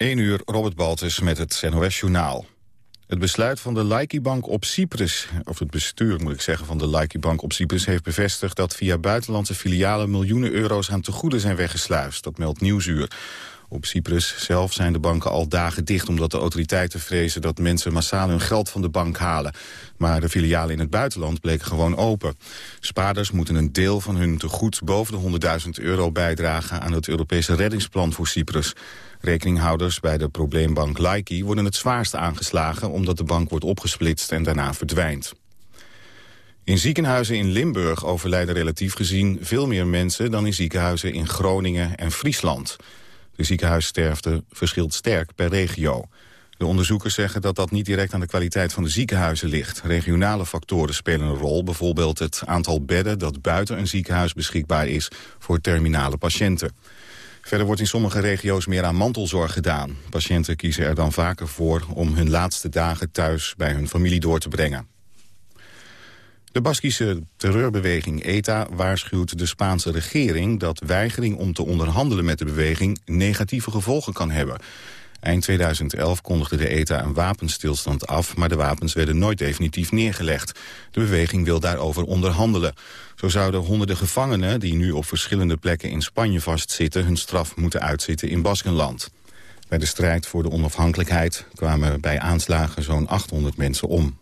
1 uur, Robert Baltus met het NOS-journaal. Het besluit van de Laiki-bank op Cyprus, of het bestuur moet ik zeggen van de Laiki-bank op Cyprus, heeft bevestigd dat via buitenlandse filialen miljoenen euro's aan tegoeden zijn weggesluist. Dat meldt Nieuwsuur. Op Cyprus zelf zijn de banken al dagen dicht... omdat de autoriteiten vrezen dat mensen massaal hun geld van de bank halen. Maar de filialen in het buitenland bleken gewoon open. Spaarders moeten een deel van hun tegoed boven de 100.000 euro bijdragen... aan het Europese reddingsplan voor Cyprus. Rekeninghouders bij de probleembank Laiki worden het zwaarst aangeslagen... omdat de bank wordt opgesplitst en daarna verdwijnt. In ziekenhuizen in Limburg overlijden relatief gezien veel meer mensen... dan in ziekenhuizen in Groningen en Friesland. De ziekenhuissterfte verschilt sterk per regio. De onderzoekers zeggen dat dat niet direct aan de kwaliteit van de ziekenhuizen ligt. Regionale factoren spelen een rol, bijvoorbeeld het aantal bedden dat buiten een ziekenhuis beschikbaar is voor terminale patiënten. Verder wordt in sommige regio's meer aan mantelzorg gedaan. Patiënten kiezen er dan vaker voor om hun laatste dagen thuis bij hun familie door te brengen. De Baskische terreurbeweging ETA waarschuwt de Spaanse regering... dat weigering om te onderhandelen met de beweging negatieve gevolgen kan hebben. Eind 2011 kondigde de ETA een wapenstilstand af... maar de wapens werden nooit definitief neergelegd. De beweging wil daarover onderhandelen. Zo zouden honderden gevangenen die nu op verschillende plekken in Spanje vastzitten... hun straf moeten uitzitten in Baskenland. Bij de strijd voor de onafhankelijkheid kwamen bij aanslagen zo'n 800 mensen om.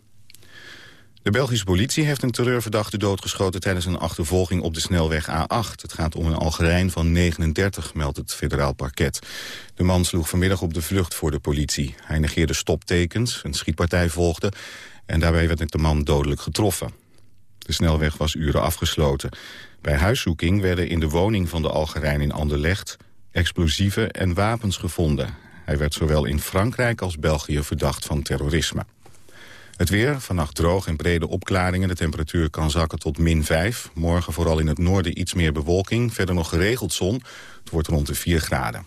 De Belgische politie heeft een terreurverdachte doodgeschoten... tijdens een achtervolging op de snelweg A8. Het gaat om een Algerijn van 39, meldt het federaal parket. De man sloeg vanmiddag op de vlucht voor de politie. Hij negeerde stoptekens, een schietpartij volgde... en daarbij werd de man dodelijk getroffen. De snelweg was uren afgesloten. Bij huiszoeking werden in de woning van de Algerijn in Anderlecht... explosieven en wapens gevonden. Hij werd zowel in Frankrijk als België verdacht van terrorisme. Het weer, vannacht droog en brede opklaringen. De temperatuur kan zakken tot min 5. Morgen vooral in het noorden iets meer bewolking. Verder nog geregeld zon. Het wordt rond de 4 graden.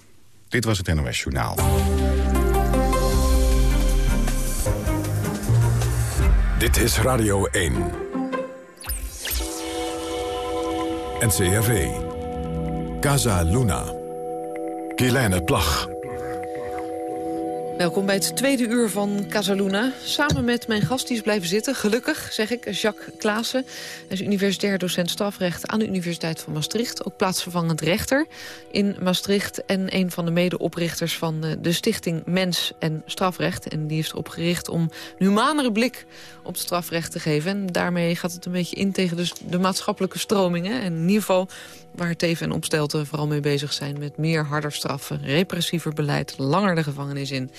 Dit was het NOS Journaal. Dit is Radio 1. NCRV. Casa Luna. Kielijne Plag. Welkom bij het tweede uur van Casaluna. Samen met mijn gast die is blijven zitten, gelukkig zeg ik, Jacques Klaassen. Hij is universitair docent strafrecht aan de Universiteit van Maastricht. Ook plaatsvervangend rechter in Maastricht. En een van de medeoprichters van eh, de stichting Mens en Strafrecht. En die is erop gericht om een humanere blik op het strafrecht te geven. En daarmee gaat het een beetje in tegen de, de maatschappelijke stromingen. En in ieder geval waar Teven en Opstelten vooral mee bezig zijn... met meer harder straffen, repressiever beleid, langer de gevangenis in.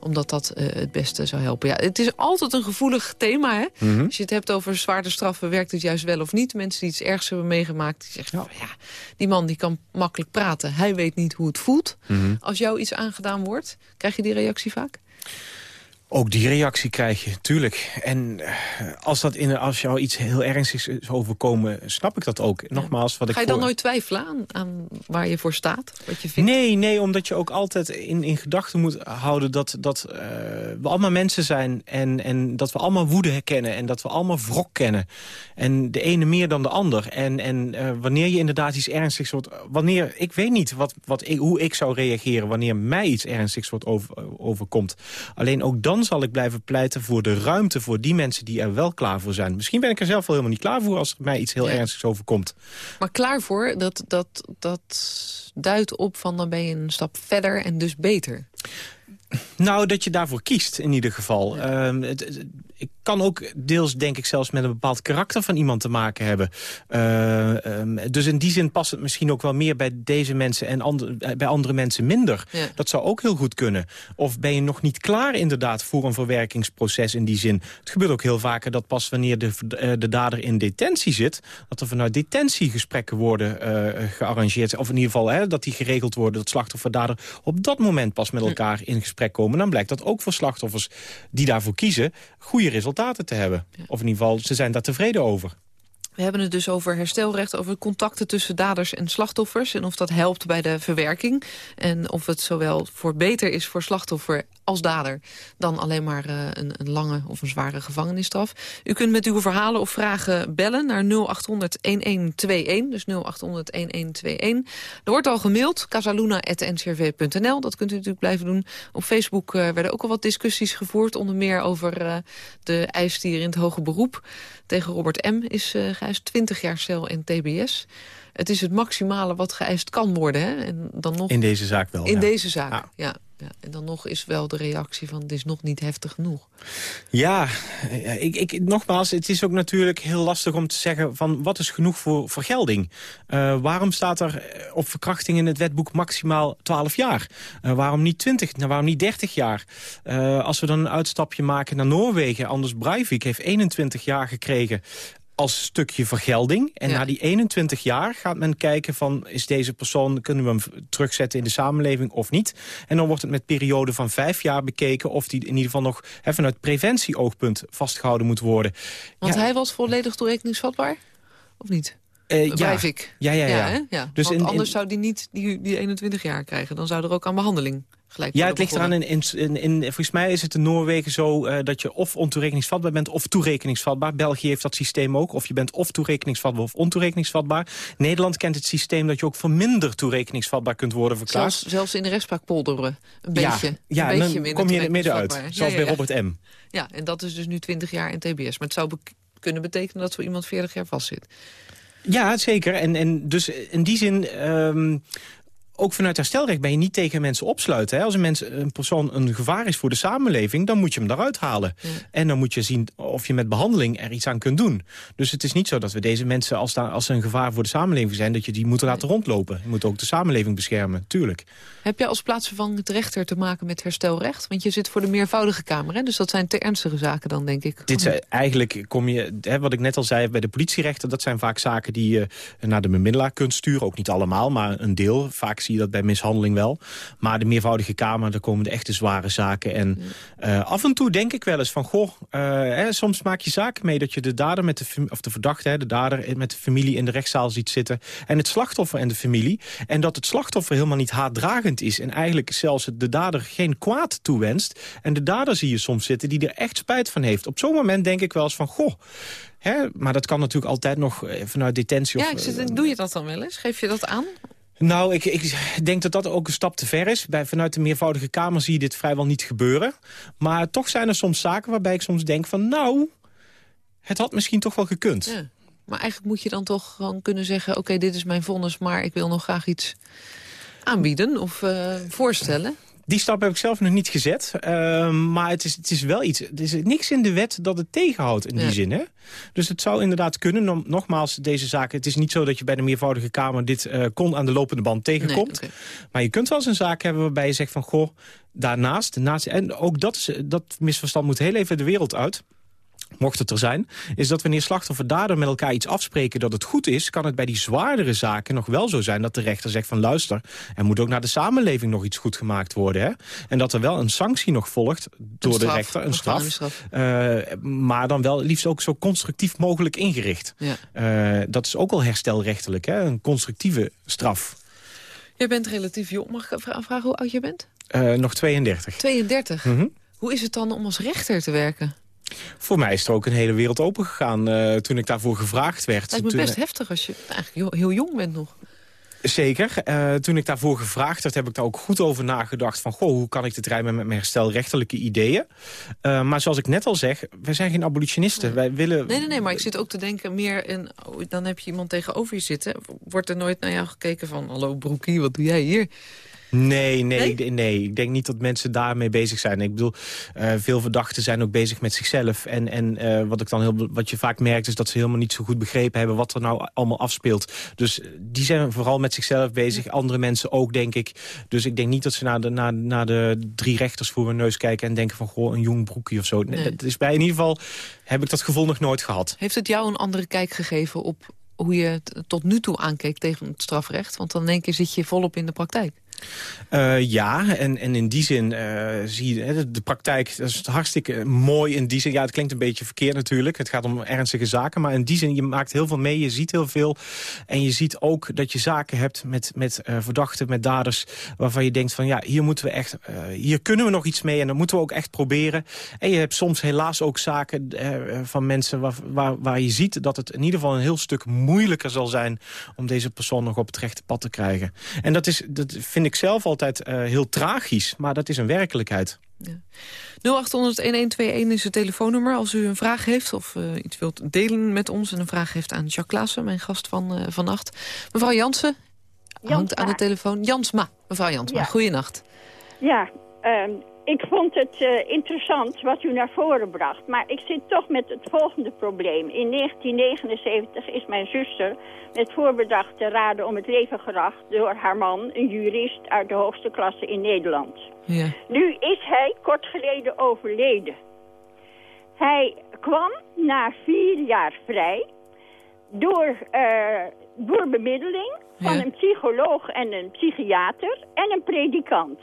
Omdat dat uh, het beste zou helpen. Ja, het is altijd een gevoelig thema, hè? Mhm. Als je het hebt over zwaarder straffen, werkt het juist wel of niet? Mensen die iets ergs hebben meegemaakt, die zeggen... Ja. ja die man die kan makkelijk praten, hij weet niet hoe het voelt. Mhm. Als jou iets aangedaan wordt, krijg je die reactie vaak? Ook die reactie krijg je, tuurlijk. En eh, als, dat in, als jou iets heel ernstigs is overkomen, snap ik dat ook. Nogmaals, wat Ga je dan nooit twijfelen aan, aan, waar je voor staat? Wat je vindt? Nee, nee, omdat je ook altijd in, in gedachten moet houden... dat, dat uh, we allemaal mensen zijn en, en dat we allemaal woede herkennen... en dat we allemaal wrok kennen. En de ene meer dan de ander. En, en uh, wanneer je inderdaad iets ernstigs wordt... wanneer, ik weet niet wat, wat ik, hoe ik zou reageren... wanneer mij iets ernstigs wordt over, overkomt. Alleen ook dan dan zal ik blijven pleiten voor de ruimte voor die mensen die er wel klaar voor zijn. Misschien ben ik er zelf wel helemaal niet klaar voor als mij iets heel ernstigs overkomt. Maar klaar voor, dat, dat, dat duidt op van dan ben je een stap verder en dus beter. Nou, dat je daarvoor kiest in ieder geval. Ehm, ik kan ook deels, denk ik, zelfs met een bepaald karakter van iemand te maken hebben. Uh, um, dus in die zin past het misschien ook wel meer bij deze mensen... en eh, bij andere mensen minder. Dat zou ook heel goed kunnen. Of ben je nog niet klaar inderdaad voor een verwerkingsproces in die zin? Het gebeurt ook heel vaker dat pas wanneer de, uh, de dader in detentie zit... dat er vanuit detentie gesprekken worden uh, gearrangeerd. Of in ieder geval hè, dat die geregeld worden... dat slachtoffer dader op dat moment pas met elkaar in gesprek komen. Dan blijkt dat ook voor slachtoffers die daarvoor kiezen... goede resultaten te hebben. Of in ieder geval, ze zijn daar tevreden over. We hebben het dus over herstelrecht, over contacten tussen daders en slachtoffers... en of dat helpt bij de verwerking. En of het zowel voor beter is voor slachtoffer als dader... dan alleen maar uh, een, een, lange of een zware gevangenisstraf. U kunt met uw verhalen of vragen bellen naar 0800-1121. Dus 0800-1121. Er wordt al gemaild, casaluna.ncrv.nl. Dat kunt u natuurlijk blijven doen. Op Facebook uh, werden ook al wat discussies gevoerd. Onder meer over uh, de eis die in het hoge beroep tegen Robert M. is geëist. 20 jaar cel en tbs het is het maximale wat geëist kan worden. Hè? En dan nog, in deze zaak wel. In deze zaak, ja. ja. En dan nog is wel de reactie van, het is nog niet heftig genoeg. Ja, ik, ik, nogmaals, het is ook natuurlijk heel lastig om te zeggen... van wat is genoeg voor vergelding? Uh, waarom staat er op verkrachting in het wetboek maximaal 12 jaar? Uh, waarom niet 20, nou, waarom niet 30 jaar? Uh, als we dan een uitstapje maken naar Noorwegen... Anders Breivik heeft 21 jaar gekregen als stukje vergelding. En na die 21 jaar gaat men kijken van... is deze persoon, kunnen we hem terugzetten in de samenleving of niet? En dan wordt het met periode van vijf jaar bekeken... of die in ieder geval nog even vanuit preventieoogpunt vastgehouden moet worden. Want hij was volledig toerekeningsvatbaar? Of niet? Uh, ja. ik. Ja, ja, ja. ja, ja. Dus Want anders zou die niet die, die 21 jaar krijgen. Dan zou er ook aan behandeling ja, het ligt eraan. In, in, in, volgens mij is het in Noorwegen zo uh, dat je of ontoerekeningsvatbaar bent of toerekeningsvatbaar. België heeft dat systeem ook. Of je bent of toerekeningsvatbaar of ontoerekeningsvatbaar. Nederland kent het systeem dat je ook voor minder toerekeningsvatbaar kunt worden verklaard. Zelfs, zelfs in de rechtspraak polderen. Een beetje. Ja, een beetje dan kom je in het midden uit. Zoals bij Robert M. Ja, en dat is dus nu 20 jaar in TBS. Maar het zou kunnen betekenen dat zo iemand 40 jaar vastzit. Ja, zeker. En, en dus in die zin... Um, ook vanuit herstelrecht ben je niet tegen mensen opsluiten. Hè? Als een, mens, een persoon een gevaar is voor de samenleving... dan moet je hem daaruit halen. En dan moet je zien of je met behandeling er iets aan kunt doen. Dus het is niet zo dat we deze mensen, als, daar, als ze een gevaar voor de samenleving zijn... dat je die moet laten rondlopen. Je moet ook de samenleving beschermen, tuurlijk. Heb je als plaatsvervangend rechter te maken met herstelrecht? Want je zit voor de meervoudige kamer, hè? dus dat zijn te ernstige zaken dan, denk ik. Dit zijn, eigenlijk kom je, hè, wat ik net al zei bij de politierechter... dat zijn vaak zaken die je naar de bemiddelaar kunt sturen. Ook niet allemaal, maar een deel. Vaak zie je dat bij mishandeling wel. Maar de meervoudige kamer, daar komen de echte zware zaken. En uh, af en toe denk ik wel eens van, goh, uh, hè, soms maak je zaken mee... dat je de dader met de, of de verdachte, hè, de dader met de familie in de rechtszaal ziet zitten... en het slachtoffer en de familie. En dat het slachtoffer helemaal niet haatdragend is... en eigenlijk zelfs de dader geen kwaad toewenst. En de dader zie je soms zitten die er echt spijt van heeft. Op zo'n moment denk ik wel eens van, goh... Hè, maar dat kan natuurlijk altijd nog eh, vanuit detentie. Ja, of, zit, doe je dat dan wel eens? Geef je dat aan? Nou, ik, ik, denk dat dat ook een stap te ver is. Bij, vanuit de meervoudige kamer zie je dit vrijwel niet gebeuren. Maar toch zijn er soms zaken waarbij ik soms denk van... nou, het had misschien toch wel gekund. Maar eigenlijk moet je dan toch gewoon kunnen zeggen... oké, dit is mijn vonnis, maar ik wil nog graag iets aanbieden of uh, voorstellen. Die stap heb ik zelf nog niet gezet. Uh, maar het is, het is wel iets. Er is niks in de wet dat het tegenhoudt in die zin. Hè? Dus het zou inderdaad kunnen. Nogmaals, deze zaken. Het is niet zo dat je bij de meervoudige kamer dit uh, kon aan de lopende band tegenkomt. Nee, Maar je kunt wel eens een zaak hebben waarbij je zegt van goh, daarnaast. Naast, en ook dat, is, dat misverstand moet heel even de wereld uit mocht het er zijn, is dat wanneer slachtoffer dader met elkaar iets afspreken dat het goed is, kan het bij die zwaardere zaken nog wel zo zijn dat de rechter zegt van luister, er moet ook naar de samenleving nog iets goed gemaakt worden. Hè? En dat er wel een sanctie nog volgt door de rechter, een straf, uh, maar dan wel liefst ook zo constructief mogelijk ingericht. Ja. Uh, dat is ook al herstelrechtelijk, hè? een constructieve straf. Je bent relatief jong. Mag ik vragen hoe oud je bent? Uh, nog 32. 32? Mm -hmm. Hoe is het dan om als rechter te werken? Voor mij is er ook een hele wereld opengegaan uh, toen ik daarvoor gevraagd werd. Het me best heftig als je eigenlijk heel, jong bent nog. Zeker. Uh, toen ik daarvoor gevraagd werd, heb ik daar ook goed over nagedacht... van, goh, hoe kan ik dit rijmen met mijn herstelrechtelijke ideeën? Uh, maar zoals ik net al zeg, wij zijn geen abolitionisten. Wij willen... Nee, nee, nee, maar ik zit ook te denken meer in... Oh, dan heb je iemand tegenover je zitten. Wordt er nooit naar jou gekeken van... hallo broekie, wat doe jij hier? Nee, nee, nee, nee, Ik denk niet dat mensen daarmee bezig zijn. Ik bedoel, uh, veel verdachten zijn ook bezig met zichzelf. En, en uh, wat, ik dan heel, wat je vaak merkt is dat ze helemaal niet zo goed begrepen hebben... wat er nou allemaal afspeelt. Dus die zijn vooral met zichzelf bezig. Andere mensen ook, denk ik. Dus ik denk niet dat ze naar de, naar, naar de drie rechters voor hun neus kijken... en denken van, goh, een jong broekje of zo. Nee. Dat is bij in ieder geval heb ik dat gevoel nog nooit gehad. Heeft het jou een andere kijk gegeven op hoe je tot nu toe aankeek tegen het strafrecht? Want dan in één keer zit je volop in de praktijk. Uh, ja, en, en in die zin uh, zie je de, de, praktijk, dat is hartstikke mooi in die zin. Ja, het klinkt een beetje verkeerd natuurlijk. Het gaat om ernstige zaken, maar in die zin, je maakt heel veel mee. Je ziet heel veel. En je ziet ook dat je zaken hebt met, met uh, verdachten, met daders... waarvan je denkt van, ja, hier moeten we echt, hier kunnen we nog iets mee... en dat moeten we ook echt proberen. En je hebt soms helaas ook zaken van mensen waar, waar, waar je ziet... dat het in ieder geval een heel stuk moeilijker zal zijn... om deze persoon nog op het rechte pad te krijgen. En dat, is, dat vind ik zelf altijd uh, heel tragisch, maar dat is een werkelijkheid. Ja. 0800-1121 is het telefoonnummer als u een vraag heeft... of uh, iets wilt delen met ons en een vraag heeft aan Jacques Klaassen... mijn gast van uh, vannacht. Mevrouw Jansen hangt aan de telefoon. Jansma, mevrouw Jansma, ja. goeienacht. Ja, um, ik vond het uh, interessant wat u naar voren bracht. Maar ik zit toch met het volgende probleem. In 1979 is mijn zuster met voorbedachte raden om het leven geracht... door haar man, een jurist uit de hoogste klasse in Nederland. Ja. Nu is hij kort geleden overleden. Hij kwam na vier jaar vrij door, uh, door bemiddeling van ja. een psycholoog en een psychiater en een predikant...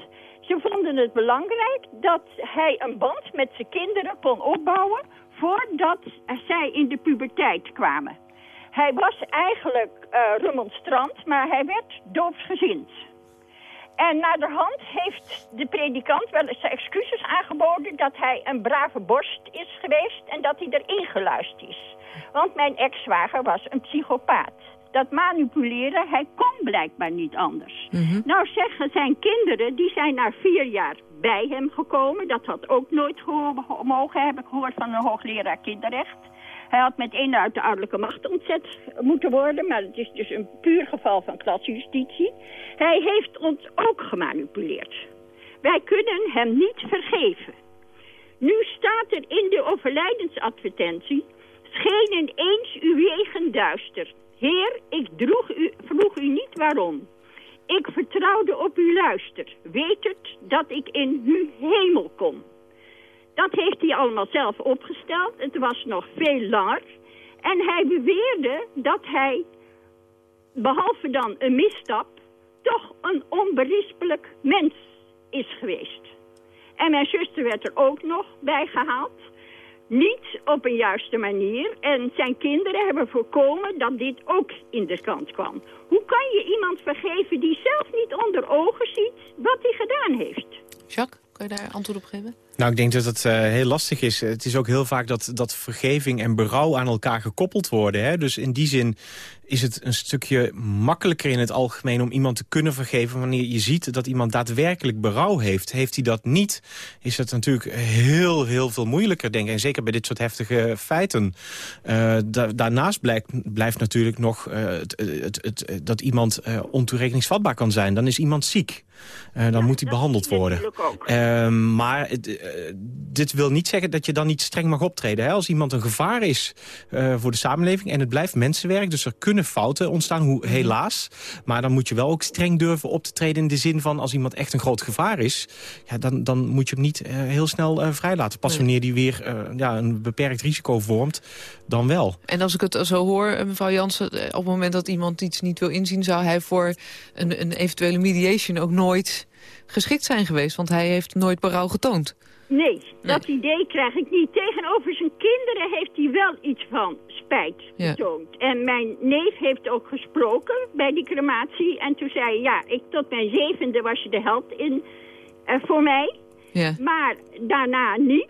Ze vonden het belangrijk dat hij een band met zijn kinderen kon opbouwen voordat zij in de puberteit kwamen. Hij was eigenlijk uh, remonstrant, maar hij werd doopsgezind. En naderhand heeft de predikant wel eens excuses aangeboden... dat hij een brave borst is geweest en dat hij erin geluisterd is. Want mijn ex-zwager was een psychopaat dat manipuleren, hij kon blijkbaar niet anders. Mhm. Nou zeggen zijn kinderen, die zijn na vier jaar bij hem gekomen. Dat had ook nooit mogen, heb ik gehoord van een hoogleraar kinderrecht. Hij had met een uit de ouderlijke macht ontzet moeten worden, maar het is dus een puur geval van klasjustitie. Hij heeft ons ook gemanipuleerd. Wij kunnen hem niet vergeven. Nu staat er in de overlijdensadvertentie... schenen eens uw wegen duister Heer, ik droeg u, vroeg u niet waarom. Ik vertrouwde op uw luister, wetend dat ik in uw hemel kom. Dat heeft hij allemaal zelf opgesteld. Het was nog veel langer. En hij beweerde dat hij, behalve dan een misstap, toch een onberispelijk mens is geweest. En mijn zuster werd er ook nog bij gehaald niet op een juiste manier. En zijn kinderen hebben voorkomen dat dit ook in de krant kwam. Hoe kan je iemand vergeven die zelf niet onder ogen ziet wat hij gedaan heeft? Jacques, kan je daar antwoord op geven? Nou, ik denk dat het uh, heel lastig is. Het is ook heel vaak dat, dat vergeving en berouw aan elkaar gekoppeld worden. Hè? Dus in die zin is het een stukje makkelijker in het algemeen om iemand te kunnen vergeven... wanneer je ziet dat iemand daadwerkelijk berouw heeft. Heeft hij dat niet, is het natuurlijk heel, heel veel moeilijker, denk ik. En zeker bij dit soort heftige feiten. Da daarnaast blijkt, blijft natuurlijk nog uh, het, het, het, dat iemand ontoerekeningsvatbaar kan zijn. Dan is iemand ziek. Dan ja, moet hij behandeld worden. Ehm, maar dit wil niet zeggen dat je dan niet streng mag optreden. Hè? Als iemand een gevaar is voor de samenleving en het blijft mensenwerk... dus er kunnen fouten ontstaan, hoe, mhm. helaas. Maar dan moet je wel ook streng durven op te treden... in de zin van als iemand echt een groot gevaar is... Ja, dan, dan moet je hem niet heel snel vrijlaten. Pas wanneer die weer ja, een beperkt risico vormt, dan wel. En als ik het zo hoor, mevrouw Jansen... op het moment dat iemand iets niet wil inzien... zou hij voor een, een eventuele mediation ook nooit geschikt zijn geweest. Want hij heeft nooit berouw getoond. Nee, dat idee krijg ik niet. Tegenover zijn kinderen heeft hij wel iets van spijt getoond. En mijn neef heeft ook gesproken bij die crematie. En toen zei hij, ja, ik, tot mijn zevende was je de held in, uh, voor mij. Ja. Maar daarna niet.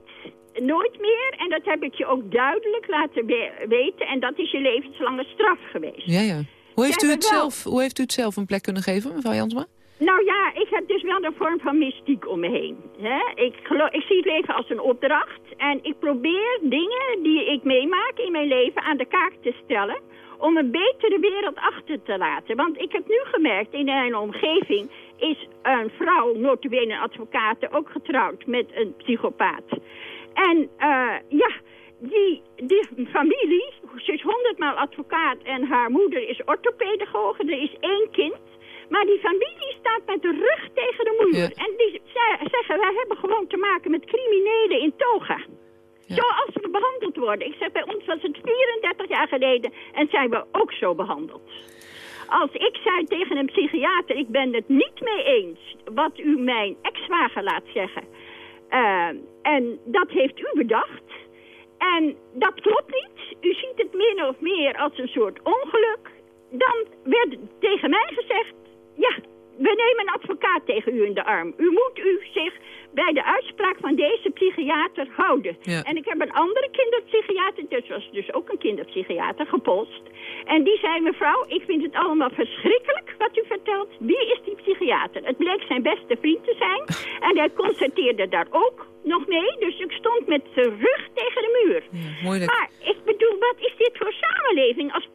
Nooit meer. En dat heb ik je ook duidelijk laten weten. En dat is je levenslange straf geweest. Ja, ja. Hoe heeft, u het zelf, hoe heeft u het zelf een plek kunnen geven, mevrouw Jansma? Nou ja, ik heb dus wel een vorm van mystiek om me heen. Ik, ik zie het leven als een opdracht. En ik probeer dingen die ik meemaak in mijn leven aan de kaak te stellen... om een betere wereld achter te laten. Want ik heb nu gemerkt, in mijn omgeving is een vrouw, notabene advocaat, ook getrouwd met een psychopaat. En uh, ja, die, die familie, ze is honderdmaal advocaat en haar moeder is orthopedagoge. Er is één kind maar die familie staat met de rug tegen de muur. En die zeggen, wij hebben gewoon te maken met criminelen in toga. Ja. Zoals we behandeld worden. Ik zeg, bij ons was het 34 jaar geleden en zijn we ook zo behandeld. Als ik zei tegen een psychiater, ik ben het niet mee eens wat u mijn ex-zwager laat zeggen. Uh, en dat heeft u bedacht. En dat klopt niet. U ziet het min of meer als een soort ongeluk. Dan werd tegen mij gezegd, ja, we nemen een advocaat tegen u in de arm. U moet u zich bij de uitspraak van deze psychiater houden. En ik heb een andere kinderpsychiater, dus was dus ook een kinderpsychiater, gepolst. En die zei, mevrouw, ik vind het allemaal verschrikkelijk wat u vertelt. Wie is die psychiater? Het bleek zijn beste vriend te zijn. En hij constateerde daar ook nog mee. Dus ik stond met zijn rug tegen de muur. Ja, maar ik bedoel, wat is dit voor samenleving als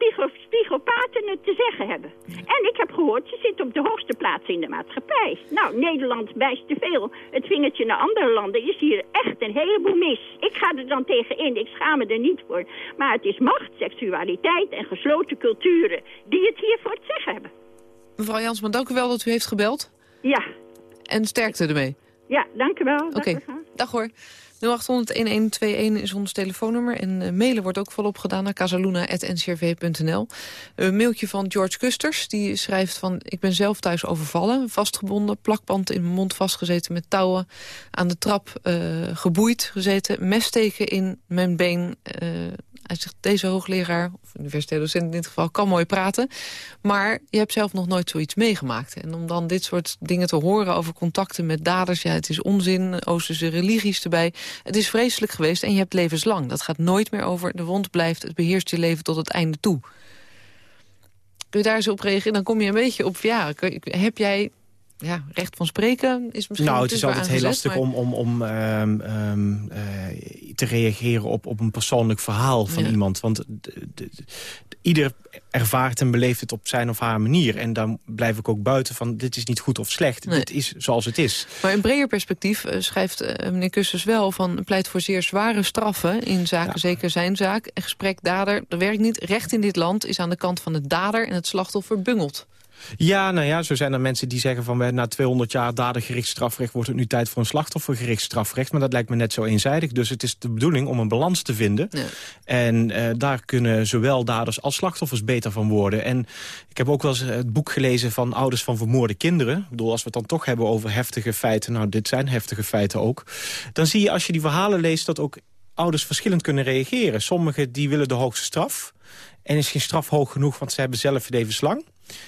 psychopaten het te zeggen hebben? En ik heb gehoord, ze zitten op de hoogste plaats in de maatschappij. Nou, Nederland wijst te veel. Het vingertje naar andere landen is hier echt een heleboel mis. Ik ga er dan tegen in, ik schaam me er niet voor. Maar het is macht, seksualiteit en gesloten culturen die het hier voor het zeggen hebben. Mevrouw Jansman, dank u wel dat u heeft gebeld. Ja. En sterkte ermee. Ja, dank u wel. Oké, dag hoor. 0800-1121 is ons telefoonnummer. En uh, mailen wordt ook volop gedaan naar casaluna.ncrv.nl. Een mailtje van George Custers. Die schrijft van... Ik ben zelf thuis overvallen, vastgebonden... plakband in mijn mond vastgezeten met touwen... aan de trap uh, geboeid gezeten... messteken in mijn been... Uh, hij zegt, deze hoogleraar, of universitair docent in dit geval, kan mooi praten. Maar je hebt zelf nog nooit zoiets meegemaakt. En om dan dit soort dingen te horen over contacten met daders... ja, het is onzin, Oosterse religies erbij. Het is vreselijk geweest en je hebt levenslang. Dat gaat nooit meer over, de wond blijft, het beheerst je leven tot het einde toe. Kun je daar eens op reageren? Dan kom je een beetje op, ja, heb jij ja, recht van spreken is misschien Nou, het is altijd heel lastig om, om, om um, um, uh, te reageren op, op een persoonlijk verhaal van iemand. Want de, de, ieder ervaart en beleeft het op zijn of haar manier. En dan blijf ik ook buiten van dit is niet goed of slecht. Nee. Dit is zoals het is. Maar in breder perspectief uh, schrijft uh, meneer Kussers wel... van pleit voor zeer zware straffen in zaken, ja. zeker zijn zaak. Een gesprek dader, dat werkt niet. Recht in dit land is aan de kant van de dader en het slachtoffer bungelt. Ja, nou ja, zo zijn er mensen die zeggen van... na 200 jaar dadergericht strafrecht wordt het nu tijd voor een slachtoffergericht strafrecht. Maar dat lijkt me net zo eenzijdig. Dus het is de bedoeling om een balans te vinden. Ja. En uh, daar kunnen zowel daders als slachtoffers beter van worden. En ik heb ook wel eens het boek gelezen van ouders van vermoorde kinderen. Ik bedoel, als we het dan toch hebben over heftige feiten... nou, dit zijn heftige feiten ook. Dan zie je als je die verhalen leest dat ook ouders verschillend kunnen reageren. Sommigen die willen de hoogste straf. En is geen straf hoog genoeg, want ze hebben zelf levenslang.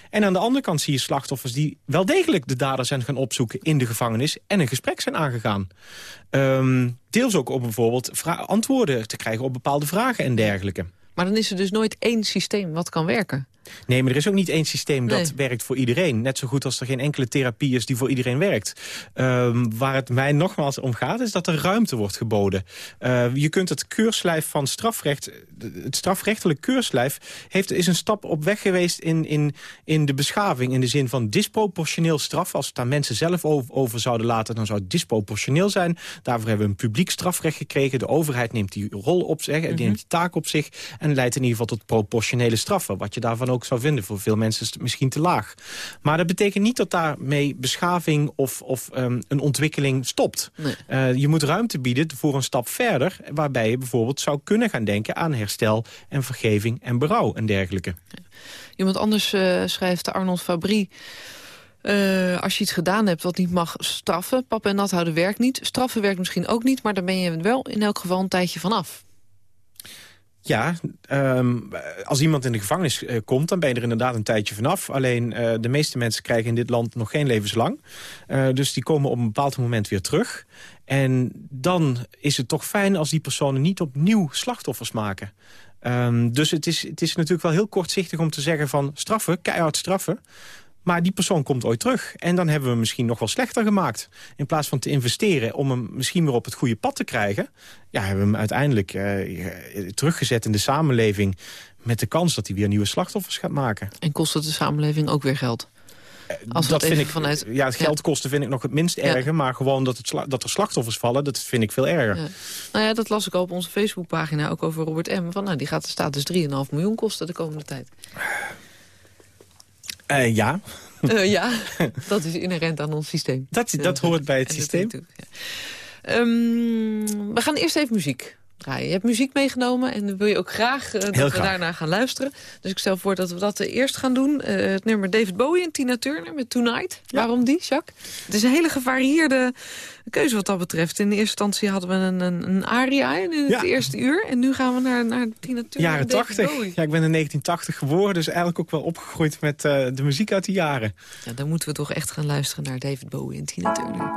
En aan de andere kant zie je slachtoffers die wel degelijk de dader zijn gaan opzoeken in de gevangenis en een gesprek zijn aangegaan. Um, deels ook om bijvoorbeeld antwoorden te krijgen op bepaalde vragen en dergelijke. Maar dan is er dus nooit één systeem wat kan werken. Nee, maar er is ook niet één systeem dat werkt voor iedereen. Net zo goed als er geen enkele therapie is die voor iedereen werkt. Um, waar het mij nogmaals om gaat, is dat er ruimte wordt geboden. Uh, je kunt het keurslijf van strafrecht... Het strafrechtelijk keurslijf heeft, is een stap op weg geweest in, in, in de beschaving. In de zin van disproportioneel straf. Als het aan mensen zelf over, over zouden laten, dan zou het disproportioneel zijn. Daarvoor hebben we een publiek strafrecht gekregen. De overheid neemt die rol op zich, mm -hmm. die neemt die taak op zich... en leidt in ieder geval tot proportionele straffen. Wat je daarvan ook zou vinden. Voor veel mensen is het misschien te laag. Maar dat betekent niet dat daarmee beschaving of, of um, een ontwikkeling stopt. Nee. Uh, je moet ruimte bieden voor een stap verder... waarbij je bijvoorbeeld zou kunnen gaan denken aan herstel en vergeving en berouw en dergelijke. Iemand anders uh, schrijft, Arnold Fabrie... Uh, als je iets gedaan hebt wat niet mag straffen... papa en nat houden werkt niet. Straffen werkt misschien ook niet, maar daar ben je wel in elk geval een tijdje vanaf. Ja, um, als iemand in de gevangenis uh, komt, dan ben je er inderdaad een tijdje vanaf. Alleen uh, de meeste mensen krijgen in dit land nog geen levenslang. Uh, dus die komen op een bepaald moment weer terug. En dan is het toch fijn als die personen niet opnieuw slachtoffers maken. Um, dus het is, het is natuurlijk wel heel kortzichtig om te zeggen van straffen, keihard straffen. Maar die persoon komt ooit terug. En dan hebben we misschien nog wel slechter gemaakt. In plaats van te investeren om hem misschien weer op het goede pad te krijgen... Ja, hebben we hem uiteindelijk uh, teruggezet in de samenleving... met de kans dat hij weer nieuwe slachtoffers gaat maken. En kost het de samenleving ook weer geld? Eh, Als dat vind ik vanuit... Ja, het geldkosten vind ik nog het minst erger. Ja. Maar gewoon dat, het dat er slachtoffers vallen, dat vind ik veel erger. Ja. Nou ja, dat las ik al op onze Facebookpagina ook over Robert M. Van, nou, die gaat de status 3,5 miljoen kosten de komende tijd. Uh, ja. Uh, ja, dat is inherent aan ons systeem. Dat, dat hoort bij het systeem. Ja. Um, we gaan eerst even muziek draaien. Je hebt muziek meegenomen en dan wil je ook graag uh, dat we daarna gaan luisteren. Dus ik stel voor dat we dat eerst gaan doen. Uh, het nummer David Bowie en Tina Turner met Tonight. Waarom die, Jacques? Het is een hele gevarieerde keuze wat dat betreft. In de eerste instantie hadden we een, een, een aria in het Ja. eerste uur. En nu gaan we naar, naar Tina Turner Jaren en David 80. Bowie. Ja, ik ben in 1980 geboren, dus eigenlijk ook wel opgegroeid met eh, de muziek uit die jaren. Ja, dan moeten we toch echt gaan luisteren naar David Bowie en Tina Turner.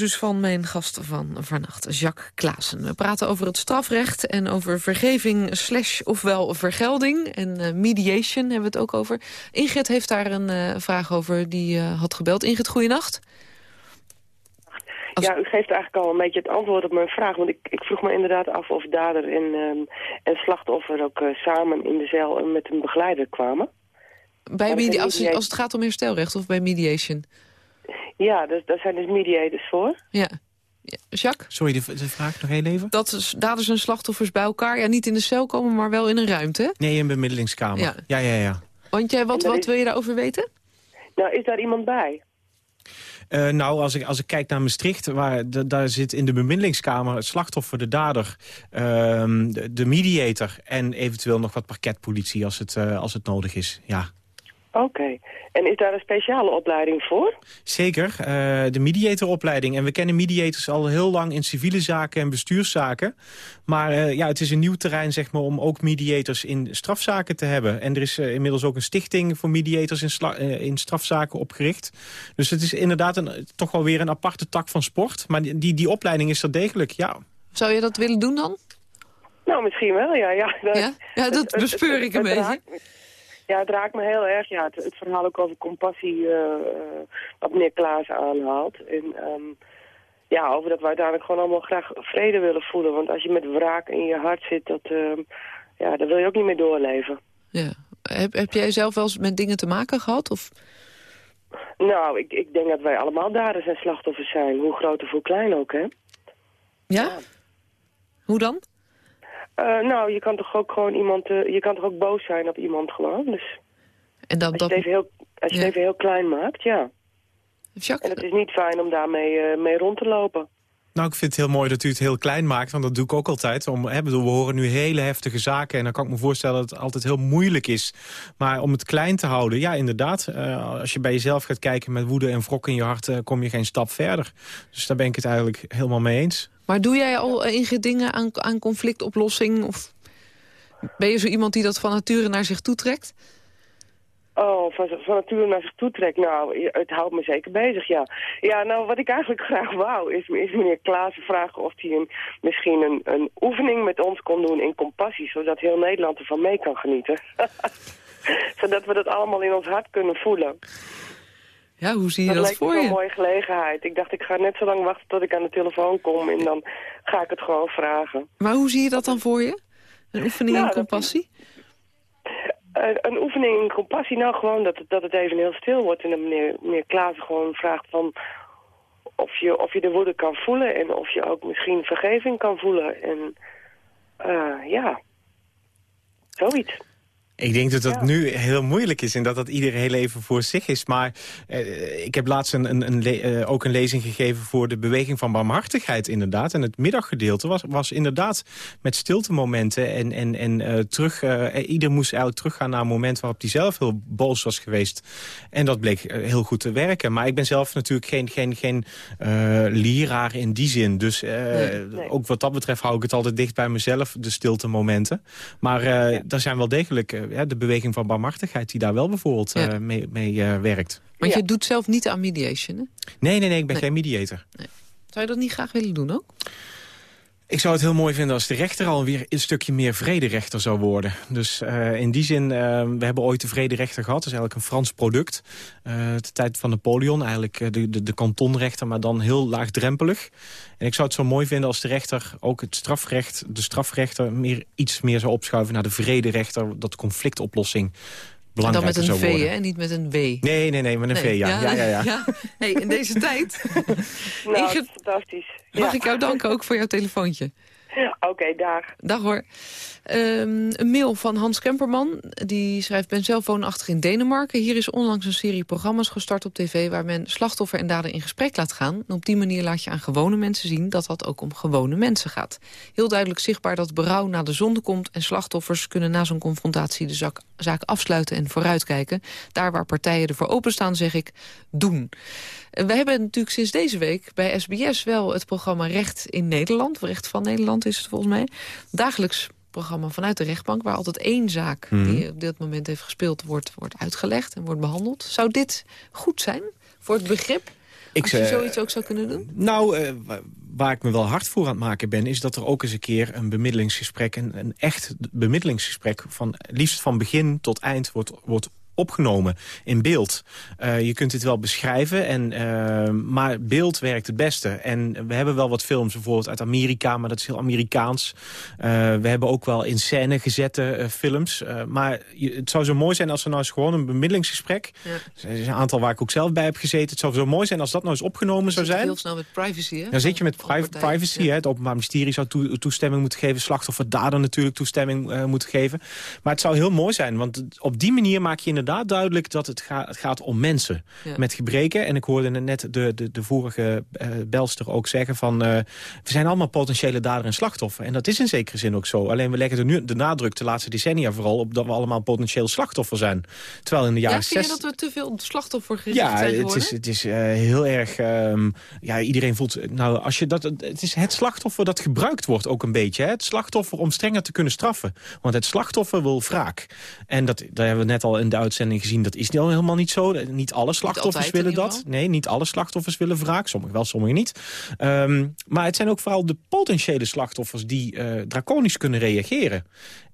Muziekkeuzes van mijn gast van vannacht, Jacques Klaassen. We praten over het strafrecht en over vergeving slash ofwel vergelding. En eh, mediation hebben we het ook over. Ingrid heeft daar een eh, vraag over, die eh, had gebeld. Ingrid, goeienacht. Als- Ja, u geeft eigenlijk al een beetje het antwoord op mijn vraag. Want ik, ik vroeg me inderdaad af of dader en, ehm, en slachtoffer ook samen in de cel en met een begeleider kwamen. Bij als, als het gaat om herstelrecht of bij mediation? Ja, dus, daar zijn dus mediators voor. Ja. Ja, Jacques, Sorry, de, de vraag nog heel even? dat is daders en slachtoffers bij elkaar... ja, niet in de cel komen, maar wel in een ruimte. Nee, een bemiddelingskamer. Ja. Ja, ja, ja. Want jij, wat, wat is- wil je daarover weten? Nou, is daar iemand bij? Eh, nou, als ik, als ik kijk naar Maastricht, waar de- daar zit in de bemiddelingskamer het slachtoffer, de dader, ehm, de, de mediator en eventueel nog wat parketpolitie als het, eh, als het nodig is. Ja. Oké. En is daar een speciale opleiding voor? Zeker, eh, de mediatoropleiding. En we kennen mediators al heel lang in civiele zaken en bestuurszaken. Maar eh, ja, het is een nieuw terrein zeg maar, om ook mediators in strafzaken te hebben. En er is eh, inmiddels ook een stichting voor mediators in, sla- eh, in strafzaken opgericht. Dus het is inderdaad een, toch wel weer een aparte tak van sport. Maar die, die, die opleiding is er degelijk, ja. Zou je dat willen doen dan? Nou, misschien wel, ja. Ja, dat, Ja, ja dat bespeur ik een beetje. Ja, het raakt me heel erg. Ja, het, het verhaal ook over compassie, eh, eh, wat meneer Klaas aanhaalt. En ehm, ja, over dat we uiteindelijk gewoon allemaal graag vrede willen voelen. Want als je met wraak in je hart zit, dat, ehm, ja, dan wil je ook niet meer doorleven. Ja. Heb, heb jij zelf wel eens met dingen te maken gehad? Of? Nou, ik, ik denk dat wij allemaal daders en slachtoffers zijn. Hoe groot of hoe klein ook, hè? Ja? Hoe dan? Eh, nou, je kan toch ook gewoon iemand... eh, je kan toch ook boos zijn op iemand gewoon. Dus En dan, als je dat, het even heel, als je Ja. het even heel klein maakt, ja. En het is niet fijn om daarmee eh, mee rond te lopen. Nou, ik vind het heel mooi dat u het heel klein maakt, want dat doe ik ook altijd. Om, hè, bedoel, we horen nu hele heftige zaken en dan kan ik me voorstellen dat het altijd heel moeilijk is. Maar om het klein te houden, ja inderdaad. eh, als je bij jezelf gaat kijken met woede en wrok in je hart, eh, kom je geen stap verder. Dus daar ben ik het eigenlijk helemaal mee eens. Maar doe jij al enige dingen aan, aan conflictoplossing? Of ben je zo iemand die dat van nature naar zich toetrekt? Oh, van, van nature naar zich toe trekt. Nou, het houdt me zeker bezig, ja. Ja, nou, wat ik eigenlijk graag wou, is, is meneer Klaassen vragen of hij een, misschien een, een oefening met ons kon doen in compassie, zodat heel Nederland ervan mee kan genieten. zodat we dat allemaal in ons hart kunnen voelen. Ja, hoe zie je Dat dat, lijkt me voor je? mooie gelegenheid. Ik dacht, ik ga net zo lang wachten tot ik aan de telefoon kom en dan ga ik het gewoon vragen. Maar hoe zie je dat dan voor je? Een oefening Nou, in dat- compassie? Een oefening in compassie, nou gewoon dat, het- dat het even heel stil wordt en dat meneer, meneer gewoon vraagt van of je, of je de woede kan voelen en of je ook misschien vergeving kan voelen. En eh, ja, zoiets. Ik denk dat dat Ja. nu heel moeilijk is en dat dat ieder heel even voor zich is. Maar eh, ik heb laatst een, een, een eh, ook een lezing gegeven voor de beweging van barmhartigheid inderdaad. En het middaggedeelte was, was inderdaad met stiltemomenten. En, en, en eh, terug, ieder moest eigenlijk teruggaan naar een moment waarop hij zelf heel boos was geweest. En dat bleek heel goed te werken. Maar ik ben zelf natuurlijk geen, geen, geen leraar in die zin. Dus nee. ook wat dat betreft hou ik het altijd dicht bij mezelf, de stiltemomenten. Maar er zijn wel degelijk ja, de beweging van barmhartigheid... die daar wel bijvoorbeeld eh, Ja. mee, mee eh, werkt. Want Ja. je doet zelf niet aan mediation, hè? Nee, nee, nee, ik ben Nee. geen mediator. Zou je dat niet graag willen doen ook? Ik zou het heel mooi vinden als de rechter alweer een stukje meer vrederechter zou worden. Dus eh, in die zin, eh, we hebben ooit de vrederechter gehad. Dat is eigenlijk een Frans product. Eh de tijd van Napoleon, eigenlijk de, de, de kantonrechter, maar dan heel laagdrempelig. En ik zou het zo mooi vinden als de rechter ook het strafrecht, de strafrechter, meer, iets meer zou opschuiven naar de vrederechter. Dat conflictoplossing Dan met een V, hè? Niet met een W. Nee, nee, nee, met een Nee, V, ja. ja, ja, ja. Hey, in deze tijd Nou, fantastisch. mag Ja. ik jou danken ook voor jouw telefoontje. Oké, dag. Dag hoor. Ehm, een mail van Hans Kemperman. Die schrijft, ben zelf woonachtig in Denemarken. Hier is onlangs een serie programma's gestart op tv... waar men slachtoffer en dader in gesprek laat gaan. En op die manier laat je aan gewone mensen zien... dat dat ook om gewone mensen gaat. Heel duidelijk zichtbaar dat berouw na de zonde komt... en slachtoffers kunnen na zo'n confrontatie de zaak afsluiten en vooruitkijken. Daar waar partijen ervoor openstaan, zeg ik, doen. En We hebben natuurlijk sinds deze week bij SBS wel het programma Recht in Nederland. Recht van Nederland is het volgens mij. Dagelijks programma vanuit de rechtbank... waar altijd één zaak die op dit moment heeft gespeeld... wordt, wordt uitgelegd en wordt behandeld. Zou dit goed zijn voor het begrip? Ik, als je zoiets ook zou kunnen doen? Nou, eh, wa- waar ik me wel hard voor aan het maken ben... is dat er ook eens een keer een bemiddelingsgesprek... een, een echt bemiddelingsgesprek van liefst van begin tot eind wordt, wordt opgenomen in beeld. Eh, je kunt het wel beschrijven, en, eh, maar beeld werkt het beste. En we hebben wel wat films bijvoorbeeld uit Amerika, maar dat is heel Amerikaans. Eh, we hebben ook wel in scène gezette films. Maar je- het zou zo mooi zijn als er nou eens gewoon een bemiddelingsgesprek... Ja. Er is een aantal waar ik ook zelf bij heb gezeten. Het zou zo mooi zijn als dat nou eens opgenomen zou zijn. Heel snel met privacy, hè? Dan zit je met privacy. Ja. Hè? Het Openbaar Ministerie zou toe- toestemming moeten geven. Slachtoffer dader natuurlijk toestemming moeten geven. Maar het zou heel mooi zijn. Want op die manier maak je inderdaad inderdaad duidelijk dat het, ga- het gaat om mensen Ja. met gebreken. En ik hoorde net de, de, de vorige eh, belster ook zeggen van... eh, we zijn allemaal potentiële dader en slachtoffer. En dat is in zekere zin ook zo. Alleen we leggen er nu de nadruk de laatste decennia vooral... op dat we allemaal potentieel slachtoffer zijn. Terwijl in de jaren Ja, vind je 60... dat we te veel slachtoffergericht Ja, zijn het geworden? is, het is eh, heel erg... ehm, ja, iedereen voelt... Nou, als je dat, het is het slachtoffer dat gebruikt wordt ook een beetje. Hè? Het slachtoffer om strenger te kunnen straffen. Want het slachtoffer wil wraak. En dat, daar hebben we net al in de uitzending gezien... dat is nou helemaal niet zo. Niet alle slachtoffers willen dat. Nee, niet alle slachtoffers willen wraak. Sommigen wel, sommigen niet. Ehm, maar het zijn ook vooral de potentiële slachtoffers... die eh, draconisch kunnen reageren.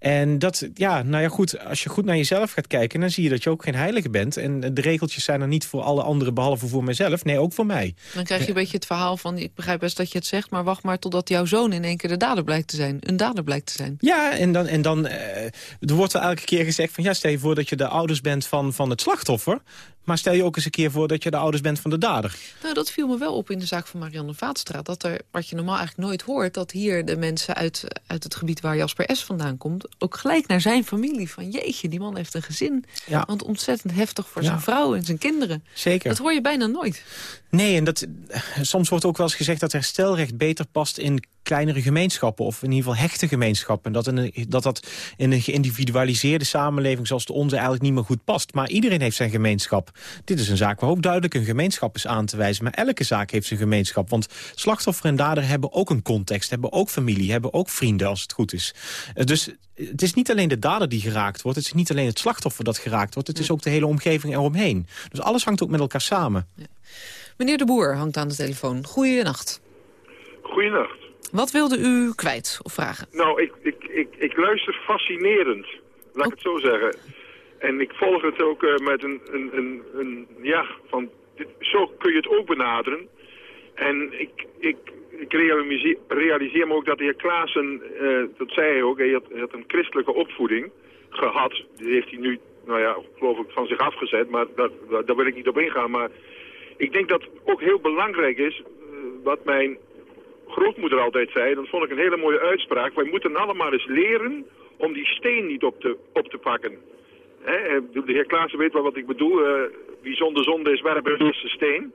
En dat, ja, nou ja, goed, als je goed naar jezelf gaat kijken... dan zie je dat je ook geen heilige bent. En de regeltjes zijn er niet voor alle anderen behalve voor mezelf. Nee, ook voor mij. Dan krijg je een beetje het verhaal van... ik begrijp best dat je het zegt, maar wacht maar totdat jouw zoon in één keer de dader blijkt te zijn. Een dader blijkt te zijn. Ja, en dan, en dan eh, er wordt wel elke keer gezegd van... ja, stel je voor dat je de ouders bent van, van het slachtoffer... maar stel je ook eens een keer voor dat je de ouders bent van de dader. Nou, dat viel me wel op in de zaak van Marianne Vaatstraat. Dat er, wat je normaal eigenlijk nooit hoort... dat hier de mensen uit, uit het gebied waar Jasper S. vandaan komt... ook gelijk naar zijn familie van... jeetje, die man heeft een gezin. Ja. Want ontzettend heftig voor Ja. zijn vrouw en zijn kinderen. Zeker. Dat hoor je bijna nooit. Nee, en dat, soms wordt ook wel eens gezegd dat herstelrecht beter past in kleinere gemeenschappen. Of in ieder geval hechte gemeenschappen. En dat, in een, dat dat in een geïndividualiseerde samenleving zoals de onze eigenlijk niet meer goed past. Maar iedereen heeft zijn gemeenschap. Dit is een zaak waar ook duidelijk een gemeenschap is aan te wijzen. Maar elke zaak heeft zijn gemeenschap. Want slachtoffer en dader hebben ook een context. Hebben ook familie. Hebben ook vrienden als het goed is. Eh, Dus het is niet alleen de dader die geraakt wordt. Het is niet alleen het slachtoffer dat geraakt wordt. Het is ook de hele omgeving eromheen. Dus alles hangt ook met elkaar samen. Meneer de Boer hangt aan de telefoon. Goeienacht. Goedenacht. Wat wilde u kwijt of vragen? Nou, ik, ik, ik, ik luister fascinerend, laat ik het zo zeggen. En ik volg het ook eh, met een, een, een, een ja, van, dit, zo kun je het ook benaderen. En ik, ik, ik realiseer, realiseer me ook dat de heer Klaassen, eh, dat zei hij ook, hij had, hij had een christelijke opvoeding gehad. Die heeft hij nu, nou ja, geloof ik, van zich afgezet, maar daar, daar, wil ik niet op ingaan. Maar ik denk dat ook heel belangrijk is, eh, wat mijn grootmoeder altijd zei, dat vond ik een hele mooie uitspraak. Wij moeten allemaal eens leren om die steen niet op te, op te pakken. Eh, de heer Klaassen weet wel wat ik bedoel. eh, wie zonder zonde is, werpen de eerste steen.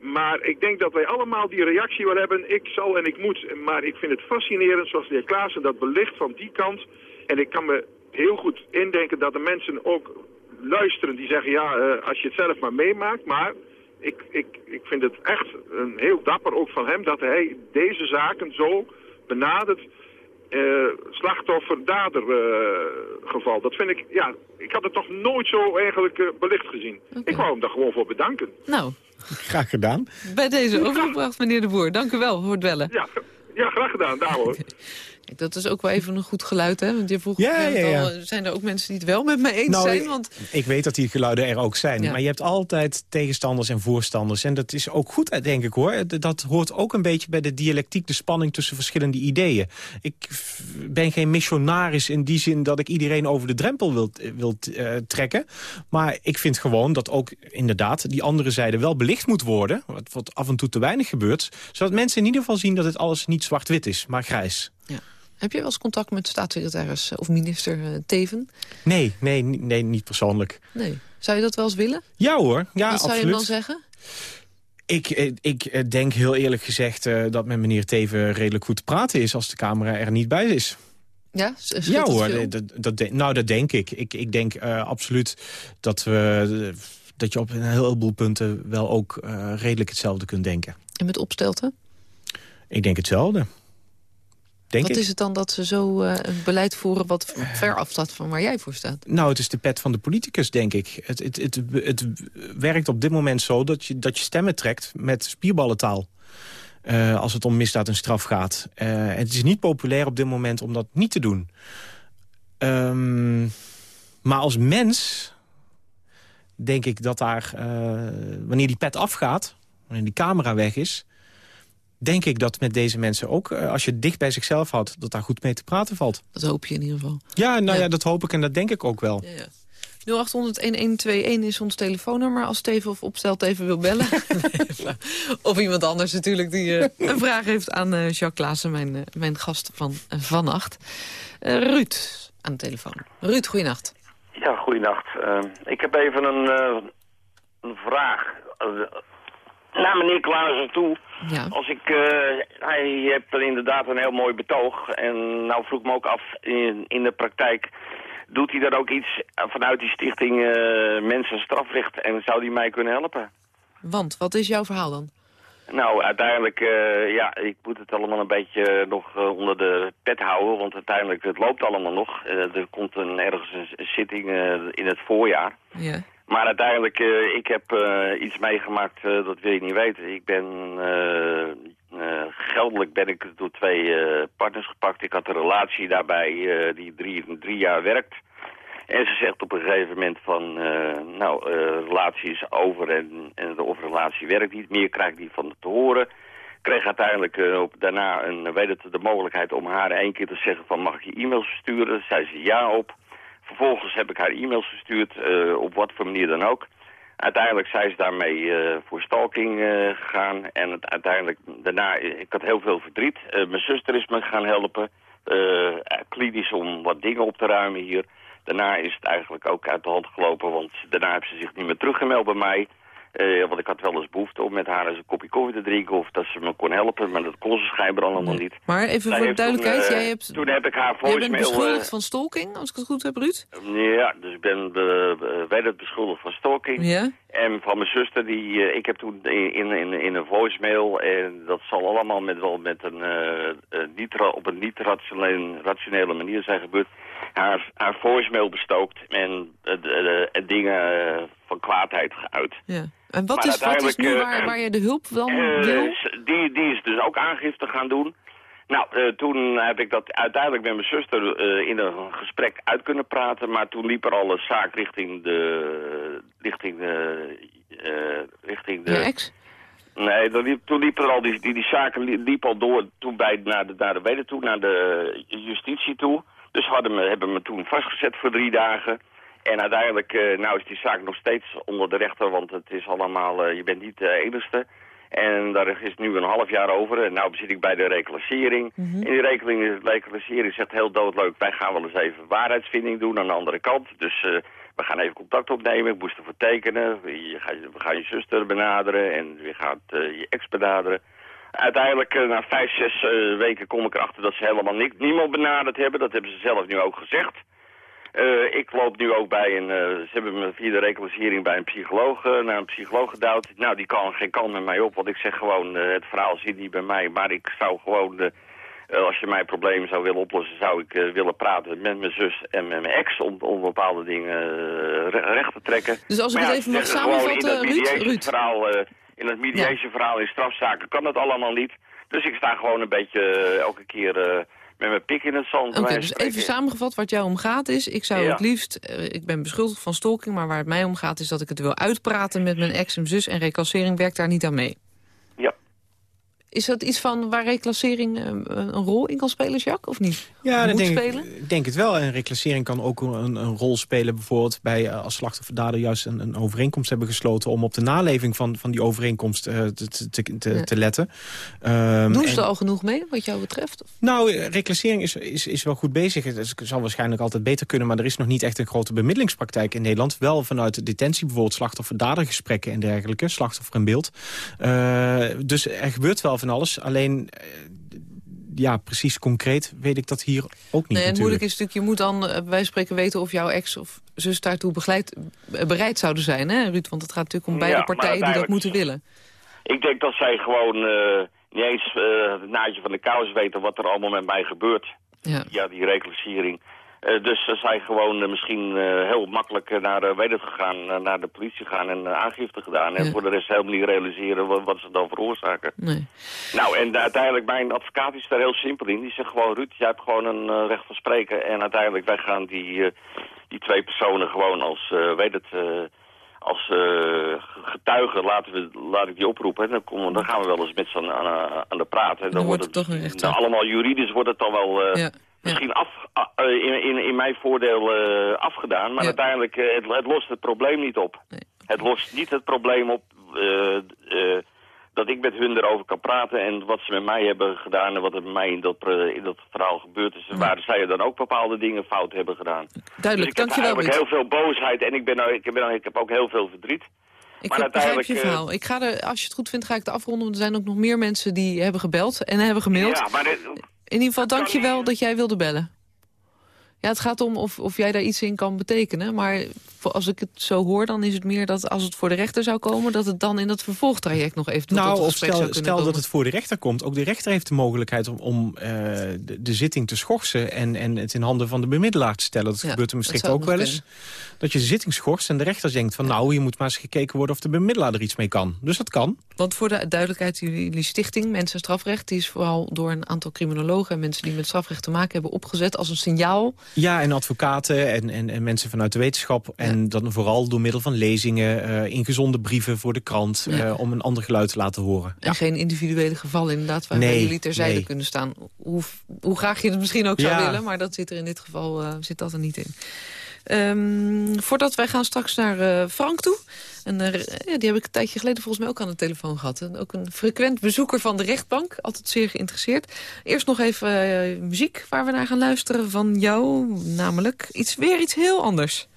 Maar ik denk dat wij allemaal die reactie wel hebben. Ik zal en ik moet. Maar ik vind het fascinerend zoals de heer Klaassen dat belicht van die kant. En ik kan me heel goed indenken dat de mensen ook luisteren die zeggen... ja, eh, als je het zelf maar meemaakt. Maar ik, ik, ik vind het echt een heel dapper ook van hem... dat hij deze zaken zo benadert eh, slachtoffer-dader eh, geval. Dat vind ik, ja, ik had het toch nooit zo eigenlijk eh, belicht gezien. Ik wou hem daar gewoon voor bedanken. Nou, Graag gedaan. bij deze overgebracht, meneer de Boer. Dank u wel voor het bellen. Ja, ja graag gedaan, daar hoor. Dat is ook wel even een goed geluid, hè? Want je vroeg Ja, ja, ja. al, zijn er ook mensen die het wel met mij eens Nou, zijn? ik- Want Ik weet dat die geluiden er ook zijn. Maar je hebt altijd tegenstanders en voorstanders. En dat is ook goed, denk ik, hoor. Dat hoort ook een beetje bij de dialectiek... de spanning tussen verschillende ideeën. Ik ben geen missionaris in die zin... dat ik iedereen over de drempel wil, wil eh, trekken. Maar ik vind gewoon dat ook inderdaad... die andere zijde wel belicht moet worden. Wat, wat af en toe te weinig gebeurt. Zodat mensen in ieder geval zien dat het alles niet zwart-wit is, maar grijs. Heb je wel eens contact met staatssecretaris eh, of minister eh, Teven? Nee, nee, nee, niet persoonlijk. Nee. Zou je dat wel eens willen? Ja hoor, ja, Wat zou je absoluut. hem dan zeggen? Ik, eh, ik denk heel eerlijk gezegd dat met meneer Teven redelijk goed te praten is... als de camera er niet bij is. Ja, ja hoor, dat, dat, nou dat denk ik. Ik, ik denk absoluut dat, we, dat je op een heleboel punten... wel ook redelijk hetzelfde kunt denken. En met opstelten? Ik denk hetzelfde. Denk Wat ik. is het dan dat ze zo eh, een beleid voeren... wat ver afstaat van waar jij voor staat? Nou, het is de pet van de politicus, denk ik. Het, het, het, het werkt op dit moment zo dat je, dat je stemmen trekt met spierballentaal. Eh, als het om misdaad en straf gaat. Eh, het is niet populair op dit moment om dat niet te doen. Ehm, maar als mens denk ik dat daar, wanneer die pet afgaat... wanneer die camera weg is... denk ik dat met deze mensen ook, eh, als je het dicht bij zichzelf houdt... dat daar goed mee te praten valt. Dat hoop je in ieder geval. Ja, nou ja, Ja. dat hoop ik en dat denk ik ook wel. Ja, ja. 0800-1121 is ons telefoonnummer als Steven of Opstelt even wil bellen. of iemand anders natuurlijk die eh, een vraag heeft aan eh, Jacques Klaassen, mijn, mijn gast van vannacht. Eh, Ruud aan de telefoon. Ruud, goeienacht. Ja, goeienacht. Uh, ik heb even een, uh, een vraag uh, naar meneer Klaassen toe. Ja. Als ik, uh, hij heeft er inderdaad een heel mooi betoog. En nou vroeg me ook af, in, in de praktijk, doet hij daar ook iets vanuit die stichting Mensen Strafrecht en zou die mij kunnen helpen? Want, wat is jouw verhaal dan? Nou, uiteindelijk, uh, ja, ik moet het allemaal een beetje nog uh, onder de pet houden, want uiteindelijk, het loopt allemaal nog. Uh, er komt een, ergens een, een zitting in het voorjaar. Ja. Maar uiteindelijk, ik heb iets meegemaakt, dat wil je niet weten. Ik ben, geldelijk ben ik door twee partners gepakt. Ik had een relatie daarbij die drie, drie jaar werkt. En ze zegt op een gegeven moment van, uh, nou, uh, relatie is over en, en de relatie werkt niet meer, krijg niet van te horen. Kreeg uiteindelijk uh, op, daarna een, weet het, de mogelijkheid om haar één keer te zeggen van, mag ik je e-mails versturen? Zei ze ja op. Vervolgens heb ik haar e-mails verstuurd, op wat voor manier dan ook. Uiteindelijk zijn ze daarmee voor stalking gegaan. En het, uiteindelijk, daarna, ik had heel veel verdriet. mijn zuster is me gaan helpen, klinisch om wat dingen op te ruimen hier. Daarna is het eigenlijk ook uit de hand gelopen, want daarna heeft ze zich niet meer teruggemeld bij mij. Uh, want ik had wel eens behoefte om met haar eens een kopje koffie te drinken of dat ze me kon helpen, maar dat kon ze schijnwijl allemaal niet. Maar even Zij voor de duidelijkheid, toen, jij hebt... Toen heb ik haar voicemail... Jij bent beschuldigd van stalking, als ik het goed heb, Ruud? Ja, dus ik ben het beschuldigd van stalking. Ja? En van mijn zuster, die, ik heb toen in, in, in een voicemail, en dat zal allemaal met, wel met een, niet, op een niet-rationele manier zijn gebeurd, haar, haar voicemail bestookt en dingen van kwaadheid geuit. Ja. En wat is, wat is nu waar, waar je de hulp dan uh, wil? Die, die is dus ook aangifte gaan doen. Nou, uh, toen heb ik dat uiteindelijk met mijn zuster uh, in een gesprek uit kunnen praten. Maar toen liep er al een zaak richting de... Richting de... richting de... Je ex? Nee, dan liep, toen liep er al die, die, die zaken liep, liep al door toen bij, naar de, naar de weder toe, naar de justitie toe. Dus hadden me, hebben me toen vastgezet voor drie dagen. En uiteindelijk, uh, nou is die zaak nog steeds onder de rechter, want het is allemaal, uh, je bent niet de enigste. En daar is nu een half jaar over. En nu zit ik bij de reclassering. Mhm. En die rekening, reclassering zegt heel doodleuk, wij gaan wel eens even waarheidsvinding doen aan de andere kant. Dus uh, we gaan even contact opnemen, ik moest ervoor tekenen. Je gaat, we gaan je zuster benaderen en je gaat je ex benaderen. Uiteindelijk, na vijf, zes weken kom ik erachter dat ze helemaal ni niemand benaderd hebben. Dat hebben ze zelf nu ook gezegd. Uh, ik loop nu ook bij een, uh, ze hebben me via de reclassering bij een psycholoog, uh, naar een psycholoog gedouwd. Nou, die kan geen kant met mij op, want ik zeg gewoon, het verhaal zit niet bij mij. Maar ik zou gewoon, als je mijn probleem zou willen oplossen, zou ik willen praten met mijn zus en met mijn ex om, om bepaalde dingen recht te trekken. Dus als ik maar het ja, even mag samenvatten, in dat Ruud, Ruud. Verhaal, in het mediation-verhaal in strafzaken kan dat allemaal niet. Dus ik sta gewoon een beetje elke keer met mijn pik in het zand. Oké, dus even samengevat, wat jou om gaat is... ik zou Ja. het liefst, uh, ik ben beschuldigd van stalking... maar waar het mij om gaat is dat ik het wil uitpraten met mijn ex en zus... en reclassering werkt daar niet aan mee. Is dat iets van waar reclassering uh, een rol in kan spelen, Jacques, of niet? Ja, dat denk spelen? ik, denk het wel. En reclassering kan ook een, een rol spelen bijvoorbeeld bij uh, als slachtofferdader juist een, een, overeenkomst hebben gesloten om op de naleving van, van die overeenkomst uh, te, te, te, Ja. te letten. Um, Doen ze er al genoeg mee, wat jou betreft? Nou, reclassering is, is, is wel goed bezig. Het zal waarschijnlijk altijd beter kunnen... maar er is nog niet echt een grote bemiddelingspraktijk in Nederland. Wel vanuit de detentie bijvoorbeeld slachtoffer-dadergesprekken en dergelijke. Slachtoffer in beeld. Uh, dus er gebeurt wel van alles. Alleen, uh, ja, precies concreet weet ik dat hier ook niet Nee, het natuurlijk. moeilijk is natuurlijk, je moet dan uh, bij spreken weten... of jouw ex of zus daartoe begeleid, uh, bereid zouden zijn, hè, Ruud? Want het gaat natuurlijk om beide Ja, partijen die dat moeten willen. Ik denk dat zij gewoon uh, niet eens uh, het naadje van de kous weten wat er allemaal met mij gebeurt. Ja. Ja, die reclassering. Uh, dus ze zijn gewoon uh, misschien uh, heel makkelijk naar, weet het gegaan, naar de politie gegaan en aangifte gedaan. En voor de rest helemaal niet realiseren wat, wat ze dan veroorzaken. Nee. Nou, en uiteindelijk, mijn advocaat is daar heel simpel in. Die zegt gewoon, Ruud, jij hebt gewoon een recht van spreken. En uiteindelijk, wij gaan die, die twee personen gewoon als, weet het, als uh, getuigen, laten we, laat ik die oproepen. En dan, komen, dan gaan we wel eens met z'n aan, aan, de praat. En dan, Dan wordt het toch een allemaal juridisch wordt het dan wel... Uh, Ja. Misschien af, uh, in, in, in mijn voordeel uh, afgedaan, maar Ja. uiteindelijk uh, het, het lost het probleem niet op. Nee. Het lost niet het probleem op uh, dat ik met hun erover kan praten en wat ze met mij hebben gedaan en wat er met mij in dat, eh, in dat verhaal gebeurd is. En waar zij dan ook bepaalde dingen fout hebben gedaan. Duidelijk, dus ik dankjewel, heb heel veel boosheid en ik, ben, ook- ik, ben, ik heb ook heel veel verdriet. Ik Maar begrijp je eh, verhaal. Ik ga er, als je het goed vindt, ga ik het afronden. Want er zijn ook nog meer mensen die hebben gebeld en hebben gemaild. Ja, maar dit- In ieder geval, dank je wel dat jij wilde bellen. Ja, het gaat om of, of jij daar iets in kan betekenen. Maar als ik het zo hoor, dan is het meer dat als het voor de rechter zou komen... dat het dan in dat vervolgtraject nog even tot Nou, het of zou stel, stel komen. dat het voor de rechter komt. Ook de rechter heeft de mogelijkheid om, om eh, de, de zitting te schorsen... En, en het in handen van de bemiddelaar te stellen. Dat Ja, gebeurt in Maastricht zou ook wel eens. Dat je de zitting schorst en de rechter denkt van... nou, hier moet maar eens gekeken worden of de bemiddelaar er iets mee kan. Dus dat kan. Want voor de duidelijkheid, jullie, jullie stichting Mensen en Strafrecht... die is vooral door een aantal criminologen en mensen die met strafrecht te maken hebben opgezet... als een signaal Ja, en advocaten en, en, en mensen vanuit de wetenschap. En dan vooral door middel van lezingen, eh ingezonde brieven voor de krant... Ja. eh, om een ander geluid te laten horen. En geen individuele gevallen inderdaad waarbij Nee, jullie terzijde nee. kunnen staan. Hoe, hoe graag je het misschien ook zou Ja. willen, maar dat zit er in dit geval eh, zit dat er niet in. Ehm, voordat wij gaan straks naar Frank toe. En eh, ja, die heb ik een tijdje geleden volgens mij ook aan de telefoon gehad. En ook een frequent bezoeker van de rechtbank. Altijd zeer geïnteresseerd. Eerst nog even eh, muziek waar we naar gaan luisteren van jou. Namelijk iets, weer iets heel anders.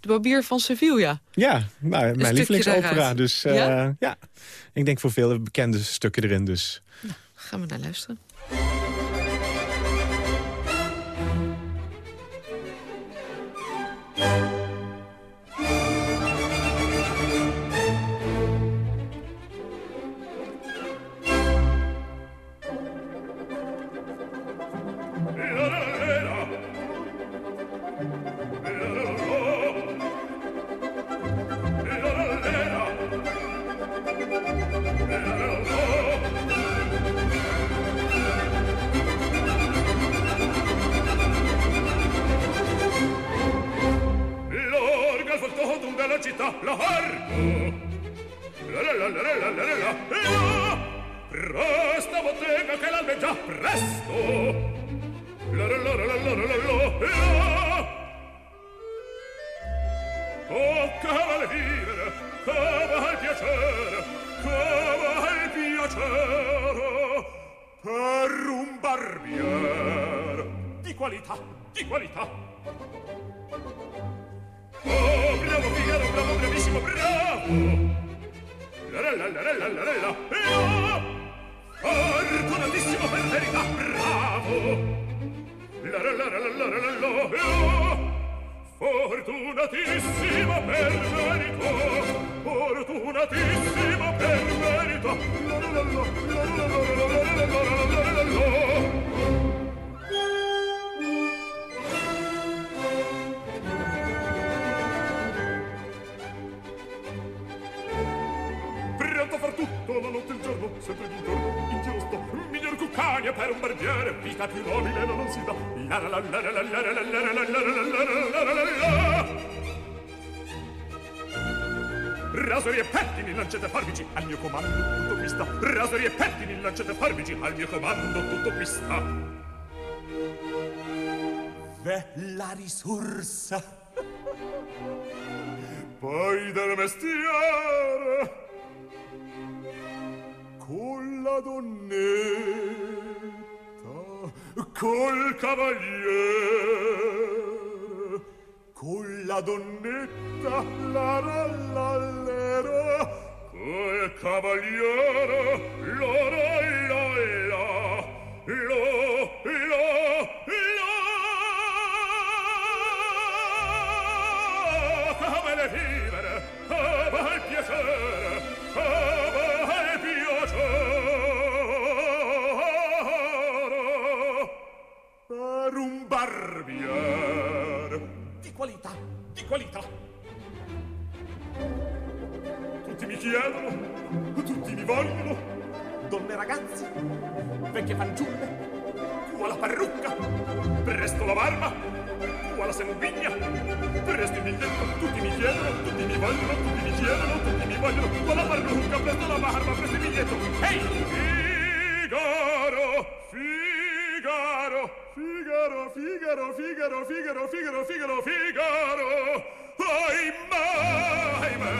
De barbier van Sevilla. Ja, nou, mijn stukje lievelingsopera. daaruit. Dus eh, Ja? ja? ik denk voor veel bekende stukken erin. Dus. Gaan we naar luisteren. vivere come al piacere come al piacere per un barbiere di qualità di qualità oh bravo figaro bravo bravissimo bravo la la la la la la la la la fortunatissimo per verità bravo la la la la la la la la la Fortunatissima per merito, fortunatissima per merito. Pronto a far tutto la notte e il giorno sempre tutto cuccagna per un barbiere, vita più nobile non si dà. La la la la la la la la la la la la la la la la la Rasori e pettini, lancette forbici, al mio comando tutto qui sta. Rasori e pettini, lancette forbici, al mio comando tutto qui sta. Bella risorsa. Poi del mestiere con la donnetta, col cavaliere, con la donnetta la rallallera, col cavaliere la rallalla, la, la, la. Ah, come le vivere, ah, come il piacere, qualità. Tutti mi chiedono, tutti mi vogliono, donne ragazzi, vecchie fanciulle, qua la parrucca, presto la barba, qua la sanguigna, presto il biglietto, tutti mi chiedono, tutti mi vogliono, tutti mi chiedono, tutti mi vogliono, qua la parrucca, presto la barba, presto il biglietto. Ehi! Figaro, Figaro, Figaro, Figaro, Figaro, Figaro, Figaro, Figaro. Ahimè, ahimè,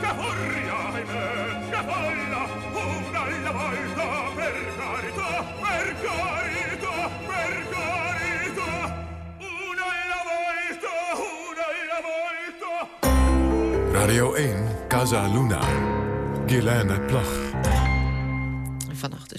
che furia, ahimè, che folla, una alla volta, per carità, per carità, per carità. Una alla volta, una alla volta. Radio 1, Casa Luna. Guilaine Plag.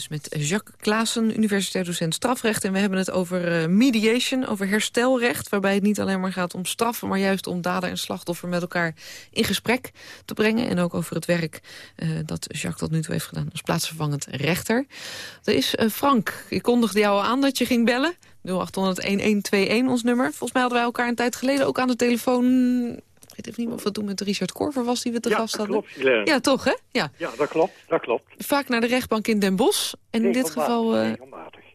Dus met Jacques Klaassen, universitair docent strafrecht. En we hebben het over eh, mediation, over herstelrecht... waarbij het niet alleen maar gaat om straffen... maar juist om dader en slachtoffer met elkaar in gesprek te brengen. En ook over het werk eh, dat Jacques tot nu toe heeft gedaan... als plaatsvervangend rechter. Er is eh, Frank, ik kondigde jou aan dat je ging bellen. 0800-1121, ons nummer. Volgens mij hadden wij elkaar een tijd geleden ook aan de telefoon... Ik weet even niet meer of dat toen met Richard Korver was die we te Ja, gast hadden. klopt. Ja, toch hè? Ja. Ja, dat klopt, dat klopt. Vaak naar de rechtbank in Den Bosch. En in dit geval eh,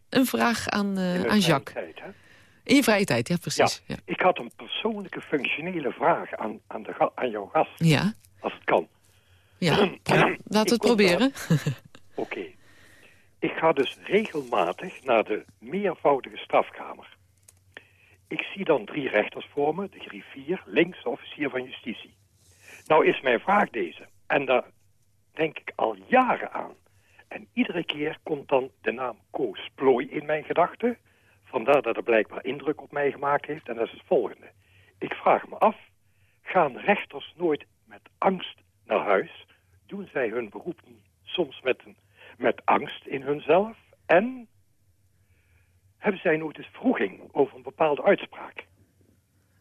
een vraag aan, mijn aan Jacques. tijd, hè? In je vrije tijd, ja precies. Ja. Ik had een persoonlijke functionele vraag aan, aan, de, aan jouw gast, Ja, als het kan. ja. laten we het proberen. Oké. Ik ga dus regelmatig naar de meervoudige strafkamer. Ik zie dan drie rechters voor me, de griffier, links officier van justitie. Nou is mijn vraag deze, en daar denk ik al jaren aan. En iedere keer komt dan de naam Koos Plooi in mijn gedachten. Vandaar dat het blijkbaar indruk op mij gemaakt heeft. En dat is het volgende. Ik vraag me af, gaan rechters nooit met angst naar huis? Doen zij hun beroep niet soms met, een, met angst in hunzelf? En hebben zij nooit eens vroeging over een bepaalde uitspraak?